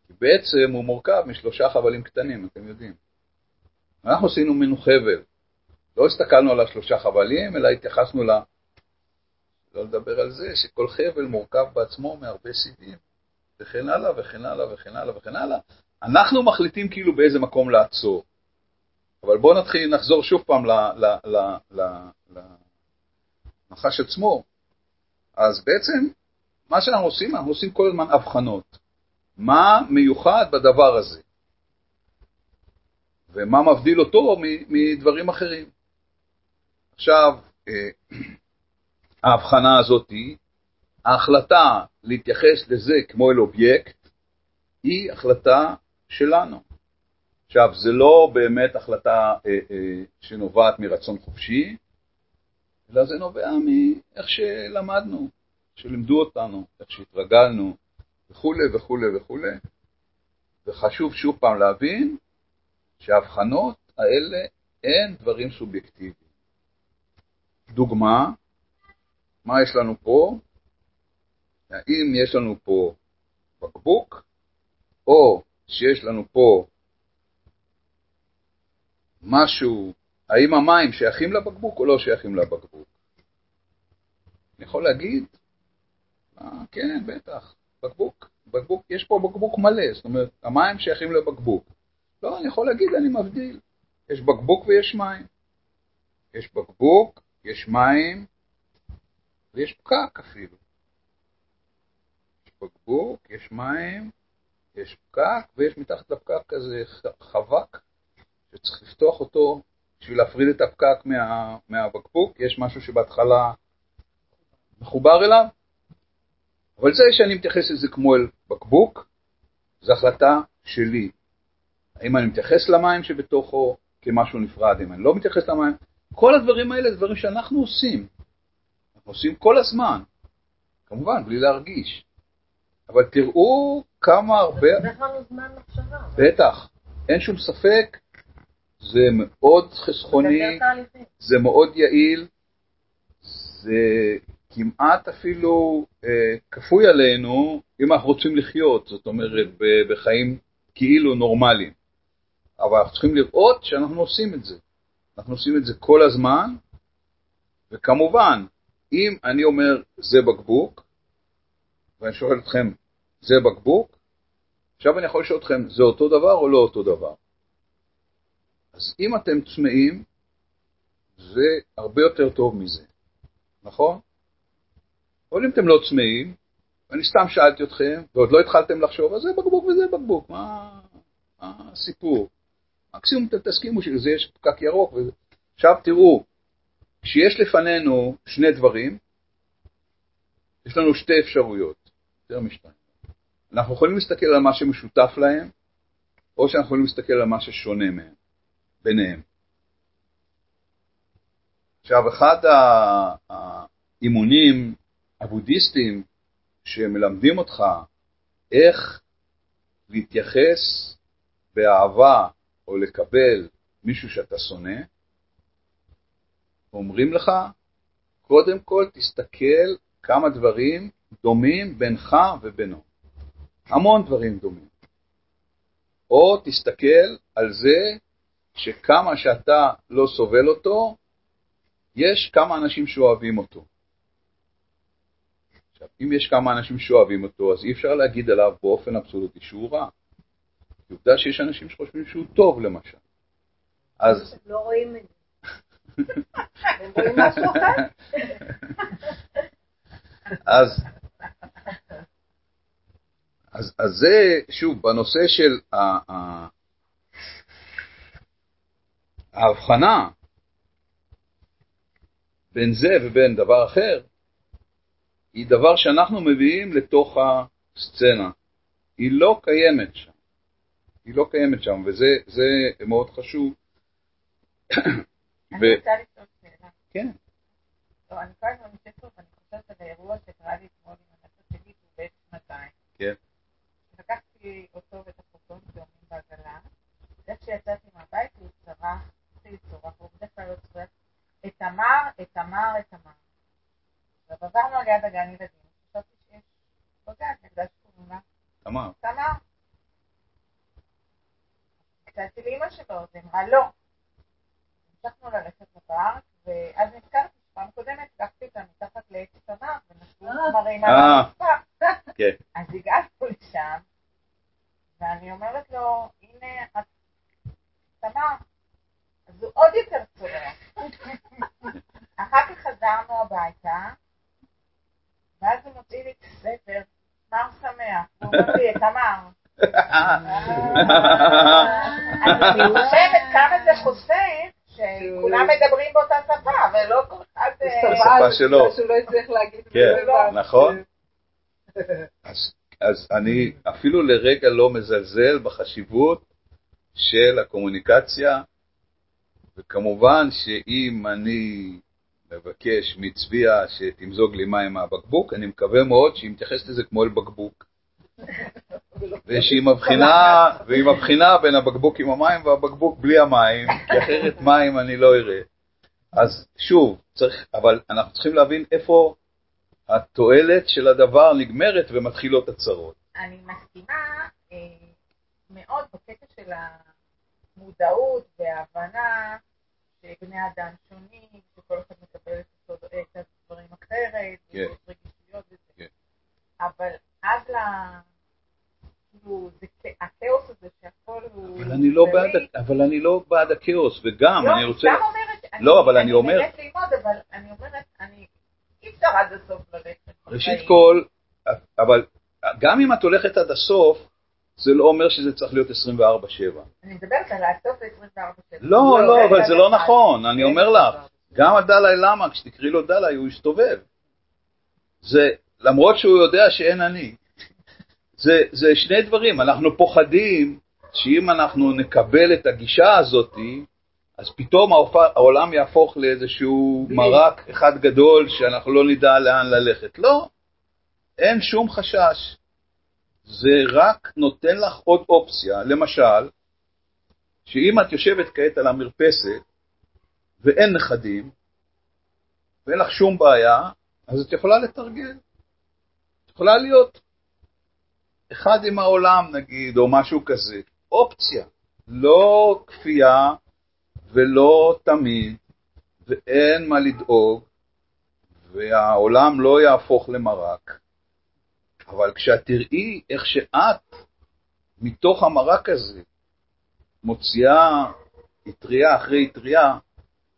כי בעצם הוא מורכב משלושה חבלים קטנים, אתם יודעים. אנחנו עשינו ממנו חבל. לא הסתכלנו על השלושה חבלים, אלא התייחסנו ל... לא לדבר על זה שכל חבל מורכב בעצמו מהרבה סיבים, וכן הלאה וכן הלאה וכן הלאה וכן הלאה. אנחנו מחליטים כאילו באיזה מקום לעצור. אבל בואו נתחיל, נחזור שוב פעם לנחש עצמו. אז בעצם מה שאנחנו עושים, אנחנו עושים כל הזמן הבחנות. מה מיוחד בדבר הזה? ומה מבדיל אותו מדברים אחרים? עכשיו, אה, ההבחנה הזאת ההחלטה להתייחס לזה כמו אל אובייקט, היא החלטה שלנו. עכשיו, זה לא באמת החלטה אה, אה, שנובעת מרצון חופשי, אלא זה נובע מאיך שלמדנו, שלימדו אותנו, איך שהתרגלנו, וכולי וכולי וכולי. וחשוב שוב פעם להבין שההבחנות האלה הן דברים סובייקטיביים. דוגמה, מה יש לנו פה? האם יש לנו פה בקבוק, או שיש לנו פה משהו, האם המים שייכים לבקבוק או לא שייכים לבקבוק? אני יכול להגיד, אה, כן, בטח, בקבוק, בקבוק, יש פה בקבוק מלא, זאת אומרת, המים שייכים לבקבוק. לא, אני יכול להגיד, אני מבדיל. יש בקבוק ויש מים. יש בקבוק, יש מים, ויש פקק אפילו. יש בקבוק, יש מים, יש פקק, ויש מתחת לפקק כזה חבק, שצריך לפתוח אותו בשביל להפריד את הפקק מה, מהבקבוק. יש משהו שבהתחלה מחובר אליו, אבל זה שאני מתייחס לזה כמו אל בקבוק, זו החלטה שלי. האם אני מתייחס למים שבתוכו כמשהו נפרד, אם אני לא מתייחס למים, כל הדברים האלה זה דברים שאנחנו עושים. אנחנו עושים כל הזמן, כמובן, בלי להרגיש. אבל תראו כמה הרבה... בטח, אין שום ספק, זה מאוד חסכוני, זה מאוד יעיל, זה כמעט אפילו אה, כפוי עלינו אם אנחנו רוצים לחיות, זאת אומרת, בחיים כאילו נורמליים. אבל אנחנו צריכים לראות שאנחנו עושים את זה. אנחנו עושים את זה כל הזמן, וכמובן, אם אני אומר זה בקבוק, ואני שואל אתכם זה בקבוק, עכשיו אני יכול לשאול אתכם זה אותו דבר או לא אותו דבר. אז אם אתם צמאים, זה הרבה יותר טוב מזה, נכון? אבל אם אתם לא צמאים, ואני סתם שאלתי אתכם, ועוד לא התחלתם לחשוב, אז זה בקבוק וזה בקבוק, מה, מה הסיפור? מקסימום אתם תסכימו שלזה יש פקק ירוק. וזה. עכשיו תראו, כשיש לפנינו שני דברים, יש לנו שתי אפשרויות, יותר משתיים. אנחנו יכולים להסתכל על מה שמשותף להם, או שאנחנו יכולים להסתכל על מה ששונה מהם, ביניהם. עכשיו, אחד האימונים הבודהיסטיים שמלמדים אותך איך להתייחס באהבה או לקבל מישהו שאתה שונא, אומרים לך, קודם כל תסתכל כמה דברים דומים בינך ובינו. המון דברים דומים. או תסתכל על זה שכמה שאתה לא סובל אותו, יש כמה אנשים שאוהבים אותו. עכשיו, אם יש כמה אנשים שאוהבים אותו, אז אי אפשר להגיד עליו באופן אבסולוטי שהוא רע. עובדה שיש אנשים שחושבים שהוא טוב, למשל. אז... לא רואים את זה. הם רואים משהו אחר. אז, אז, אז זה, שוב, בנושא של ההבחנה בין זה ובין דבר אחר, היא דבר שאנחנו מביאים לתוך הסצנה. היא לא קיימת שם. היא לא קיימת שם, וזה מאוד חשוב. אני רוצה לשאול שאלה. כן. לא, אני כל הזמן נמצאת פה ואני חושבת על האירוע שקרה לי אתמול עם הנכד שלי, שהוא בן שנתיים. כן. לקחתי אותו ואת אחותו שעומדים בעגלה, ואיך שיצאתי מהבית הוא צרח, לצרוח, הוא בדרך כלל לא צורח, את תמר, את תמר, את תמר. עכשיו עברנו על יד הגן ילדים, חשבתי שיש בגן, ילדה שקוראים לה תמר. תמר. הצעתי לאמא שלו, אז היא אמרה לא. המשכנו ללכת לפארק, ואז נזכרתי שפעם קודמת לקחתי אותה מתחת לעץ תמר, ונשאו תמרים על אה. הרצפה. כן. אז הגענו לשם, ואני אומרת לו, הנה, את תמר. אז הוא עוד יותר צורח. אחר כך חזרנו הביתה, ואז הוא מוציא לי את הספר, תמר שמח. הוא אומר לי, תמר. אני חושבת כמה זה חושף שכולם מדברים באותה שפה, ולא כל אחד... אה, בשפה שלו. שהוא לא הצליח להגיד. כן, נכון. אז אני אפילו לרגע לא מזלזל בחשיבות של הקומוניקציה, וכמובן שאם אני מבקש מצביה שתמזוג לי מים מהבקבוק, אני מקווה מאוד שהיא מתייחסת לזה כמו אל בקבוק. ושהיא מבחינה, והיא מבחינה בין הבקבוק עם המים והבקבוק בלי המים, כי אחרת מים אני לא אראה. אז שוב, צריך, אבל אנחנו צריכים להבין איפה התועלת של הדבר נגמרת ומתחילות הצרות. אני מסכימה אה, מאוד בקטע של המודעות וההבנה שבני אדם שונים, שכל אחד מקבל את אותו- את הדברים אחרת, כן. רגישויות וזה. כן. אבל עד ל... כאילו, זה כ- הכאוס הזה שהכל הוא... אבל אני לא. בעד, אבל אני לא בעד הכאוס, וגם לא, אני רוצה, סתם אומרת, אני- לא, אבל אני אומר- אני ללמוד, אבל אני אומרת, אני... אי אפשר עד הסוף ללכת. ראשית. כל, אבל גם אם את הולכת עד הסוף, זה לא אומר שזה צריך להיות 24/7. אני מדברת על ל-24 שנים. לא, לא, זה אבל זה לא. נכון, אני אומר לך, גם הדלאי למה, כשתקראי לו דלאי הוא יסתובב. זה, למרות שהוא יודע שאין אני. זה, זה שני דברים, אנחנו פוחדים שאם אנחנו נקבל את הגישה הזאת, אז פתאום העולם יהפוך לאיזשהו מרק אחד גדול שאנחנו לא נדע לאן ללכת. לא, אין שום חשש. זה רק נותן לך עוד אופציה. למשל, שאם את יושבת כעת על המרפסת ואין נכדים, ואין לך שום בעיה, אז את יכולה לתרגל. את יכולה להיות אחד עם העולם, נגיד, או משהו כזה. אופציה, לא כפייה ולא תמיד, ואין מה לדאוג, והעולם לא יהפוך למרק. אבל כשאת תראי איך שאת, מתוך המרק הזה, מוציאה אטריה אחרי אטריה,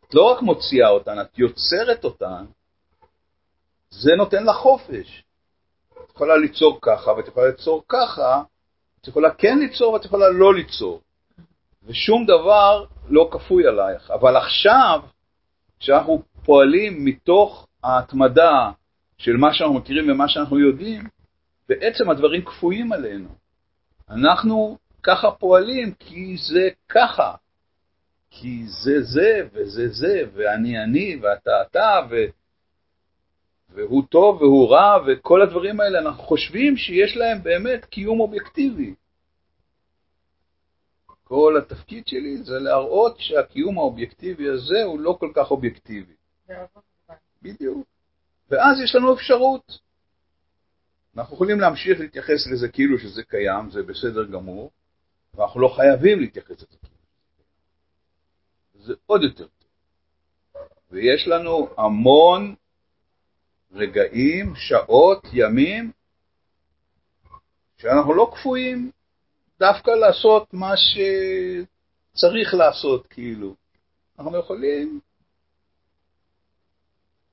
את לא רק מוציאה אותן, את יוצרת אותן, זה נותן לך חופש. את יכולה ליצור ככה, ואת יכולה ליצור ככה, את יכולה כן ליצור ואת יכולה לא ליצור. ושום דבר לא כפוי עלייך. אבל עכשיו, כשאנחנו פועלים מתוך ההתמדה של מה שאנחנו מכירים ומה שאנחנו יודעים, בעצם הדברים כפויים עלינו. אנחנו ככה פועלים כי זה ככה. כי זה זה וזה זה, ואני אני ואתה אתה, ו... והוא טוב והוא רע, וכל הדברים האלה, אנחנו חושבים שיש להם באמת קיום אובייקטיבי. כל התפקיד שלי זה להראות שהקיום האובייקטיבי הזה הוא לא כל כך אובייקטיבי. בדיוק. ואז יש לנו אפשרות. אנחנו יכולים להמשיך להתייחס לזה כאילו שזה קיים, זה בסדר גמור, ואנחנו לא חייבים להתייחס לזה כאילו. זה עוד יותר. ויש לנו המון רגעים, שעות, ימים, שאנחנו לא כפויים דווקא לעשות מה שצריך לעשות, כאילו. אנחנו יכולים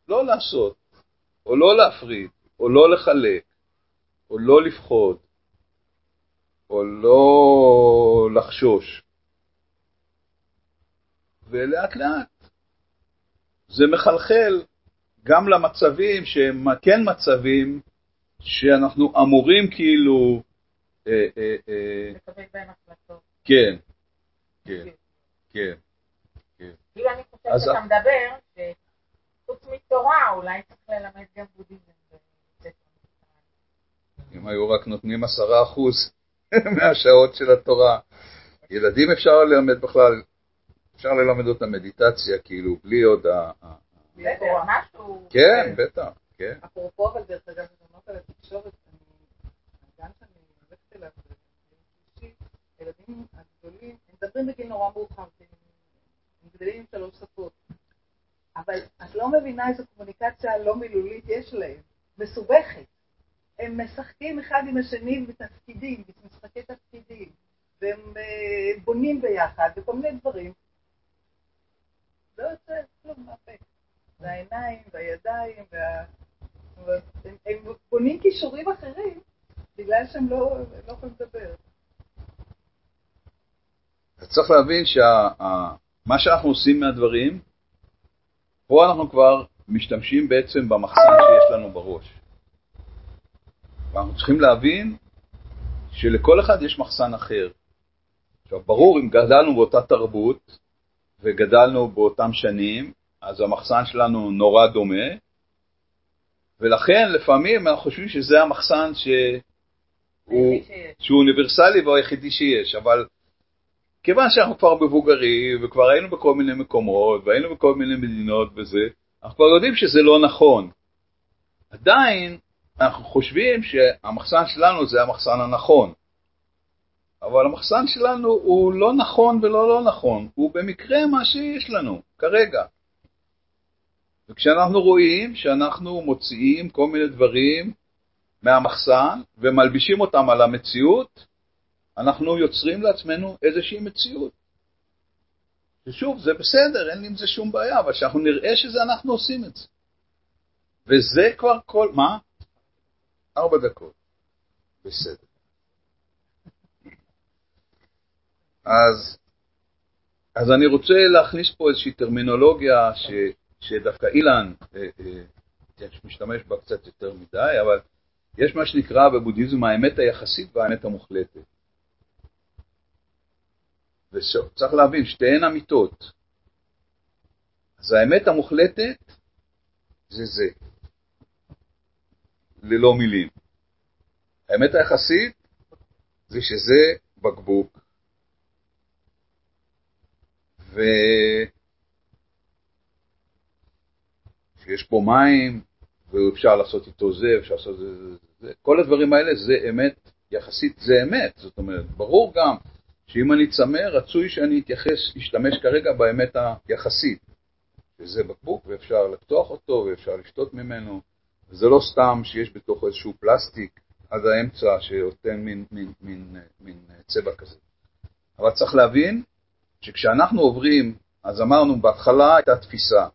לא לעשות, או לא להפריד, או לא לחלק, או לא לפחוד, או לא לחשוש. ולאט לאט זה מחלחל גם למצבים שהם כן מצבים שאנחנו אמורים כאילו, אה, אה, אה, לקבל בהם החלטות. כן, כן, כן. כאילו אני חושבת שאתה מדבר, שחוץ מתורה אולי צריך ללמד גם בודהיזם. אם היו רק נותנים עשרה אחוז מהשעות של התורה. ילדים אפשר ללמד בכלל, אפשר ללמד אותם מדיטציה, כאילו, בלי עוד ה... בסדר, משהו... כן, בטח, כן. אפרופו, אבל דרך אגב, אמרת על התקשורת, אני, הגן שאני הולכת אליו הילדים הגדולים, הם מדברים בגיל נורא מאוחר, הם גדלים עם שלוש שפות. אבל את לא מבינה איזו קומוניקציה לא מילולית יש להם, מסובכת. הם משחקים אחד עם השני בתפקידים, במשחקי תפקידים, והם אה, בונים ביחד, וכל מיני דברים. לא יוצא כלום מהפה. זה העיניים והידיים, וה... הם, הם בונים כישורים אחרים בגלל שהם לא, לא יכולים לדבר. אז צריך להבין שמה שאנחנו עושים מהדברים, פה אנחנו כבר משתמשים בעצם במחסן שיש לנו בראש. ואנחנו צריכים להבין שלכל אחד יש מחסן אחר. עכשיו, ברור, אם גדלנו באותה תרבות וגדלנו באותם שנים, אז המחסן שלנו נורא דומה, ולכן לפעמים אנחנו חושבים שזה המחסן שהוא. שהוא אוניברסלי והוא היחידי שיש, אבל כיוון שאנחנו כבר מבוגרים, וכבר היינו בכל מיני מקומות, והיינו בכל מיני מדינות וזה, אנחנו כבר יודעים שזה לא נכון. עדיין אנחנו חושבים שהמחסן שלנו זה המחסן הנכון. אבל המחסן שלנו הוא לא נכון ולא לא נכון, הוא במקרה מה שיש לנו כרגע. וכשאנחנו רואים שאנחנו מוציאים כל מיני דברים מהמחסן ומלבישים אותם על המציאות, אנחנו יוצרים לעצמנו איזושהי מציאות. ושוב, זה בסדר, אין לי עם זה שום בעיה, אבל שאנחנו נראה שזה אנחנו עושים את זה. וזה כבר כל, מה? ארבע דקות. בסדר. אז, אז אני רוצה להכניס פה איזושהי טרמינולוגיה ש, שדווקא אילן אה, אה, משתמש בה קצת יותר מדי, אבל יש מה שנקרא בבודהיזם האמת היחסית והאמת המוחלטת. וצריך להבין, שתיהן אמיתות. אז האמת המוחלטת זה זה, ללא מילים. האמת היחסית זה שזה בקבוק, ושיש פה מים, ואפשר לעשות איתו זה, אפשר לעשות זה, זה, זה. כל הדברים האלה זה אמת, יחסית זה אמת. זאת אומרת, ברור גם שאם אני צמא, רצוי שאני אתייחס, אשתמש כרגע באמת היחסית, שזה בקבוק ואפשר לפתוח אותו ואפשר לשתות ממנו, וזה לא סתם שיש בתוכו איזשהו פלסטיק עד האמצע שנותן מין, מין, מין, מין צבע כזה. אבל צריך להבין שכשאנחנו עוברים, אז אמרנו, בהתחלה הייתה תפיסה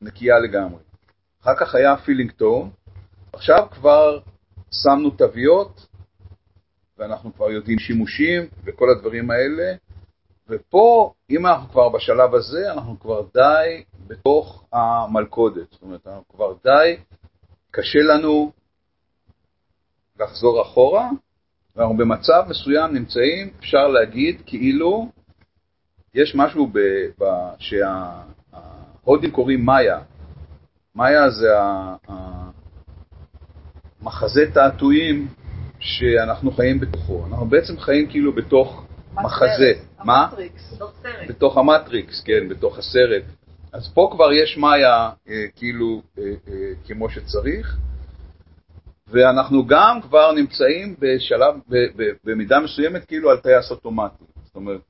נקייה לגמרי. אחר כך היה פילינג טון, עכשיו כבר שמנו תוויות, ואנחנו כבר יודעים שימושים וכל הדברים האלה, ופה, אם אנחנו כבר בשלב הזה, אנחנו כבר די בתוך המלכודת. זאת אומרת, אנחנו כבר די, קשה לנו לחזור אחורה, ואנחנו במצב מסוים נמצאים, אפשר להגיד, כאילו יש משהו ב, ב, שההודים קוראים מאיה. מאיה זה המחזה תעתועים שאנחנו חיים בתוכו. אנחנו בעצם חיים כאילו בתוך מחזה. מה? בתוך המטריקס, כן, בתוך הסרט. אז פה כבר יש מאיה אה, כאילו אה, אה, כמו שצריך, ואנחנו גם כבר נמצאים בשלב, ב, ב, במידה מסוימת כאילו על טייס אוטומטי. זאת אומרת,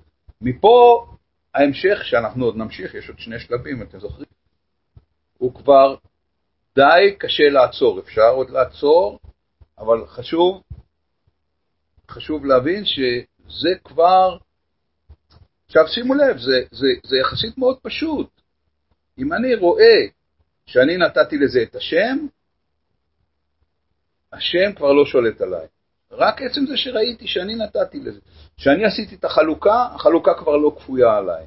מפה ההמשך, שאנחנו עוד נמשיך, יש עוד שני שלבים, אתם זוכרים? הוא כבר די קשה לעצור, אפשר עוד לעצור, אבל חשוב, חשוב להבין שזה כבר, עכשיו שימו לב, זה, זה, זה יחסית מאוד פשוט. אם אני רואה שאני נתתי לזה את השם, השם כבר לא שולט עליי. רק עצם זה שראיתי שאני נתתי לזה. כשאני עשיתי את החלוקה, החלוקה כבר לא כפויה עליי.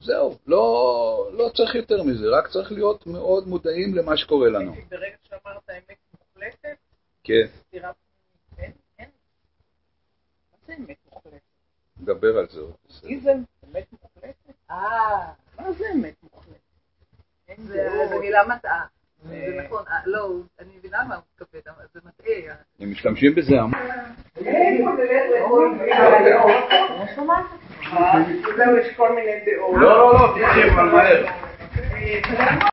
זהו, לא, לא צריך יותר מזה, רק צריך להיות מאוד מודעים למה שקורה לנו. ברגע שאמרת אמת מוחלטת, כן. מה זה אמת מוחלטת? נדבר על זה עוד. אמת מוחלטת? אה, מה זה אמת מוחלטת? זה מילה מטעה. זה- זה נכון, אה, לא, אני מבינה מה הוא מתכוון, אבל זה מטעה. הם משתמשים בזה המון. לא יש כל מיני דעות. לא, לא, לא, תקשיב, אבל מהר.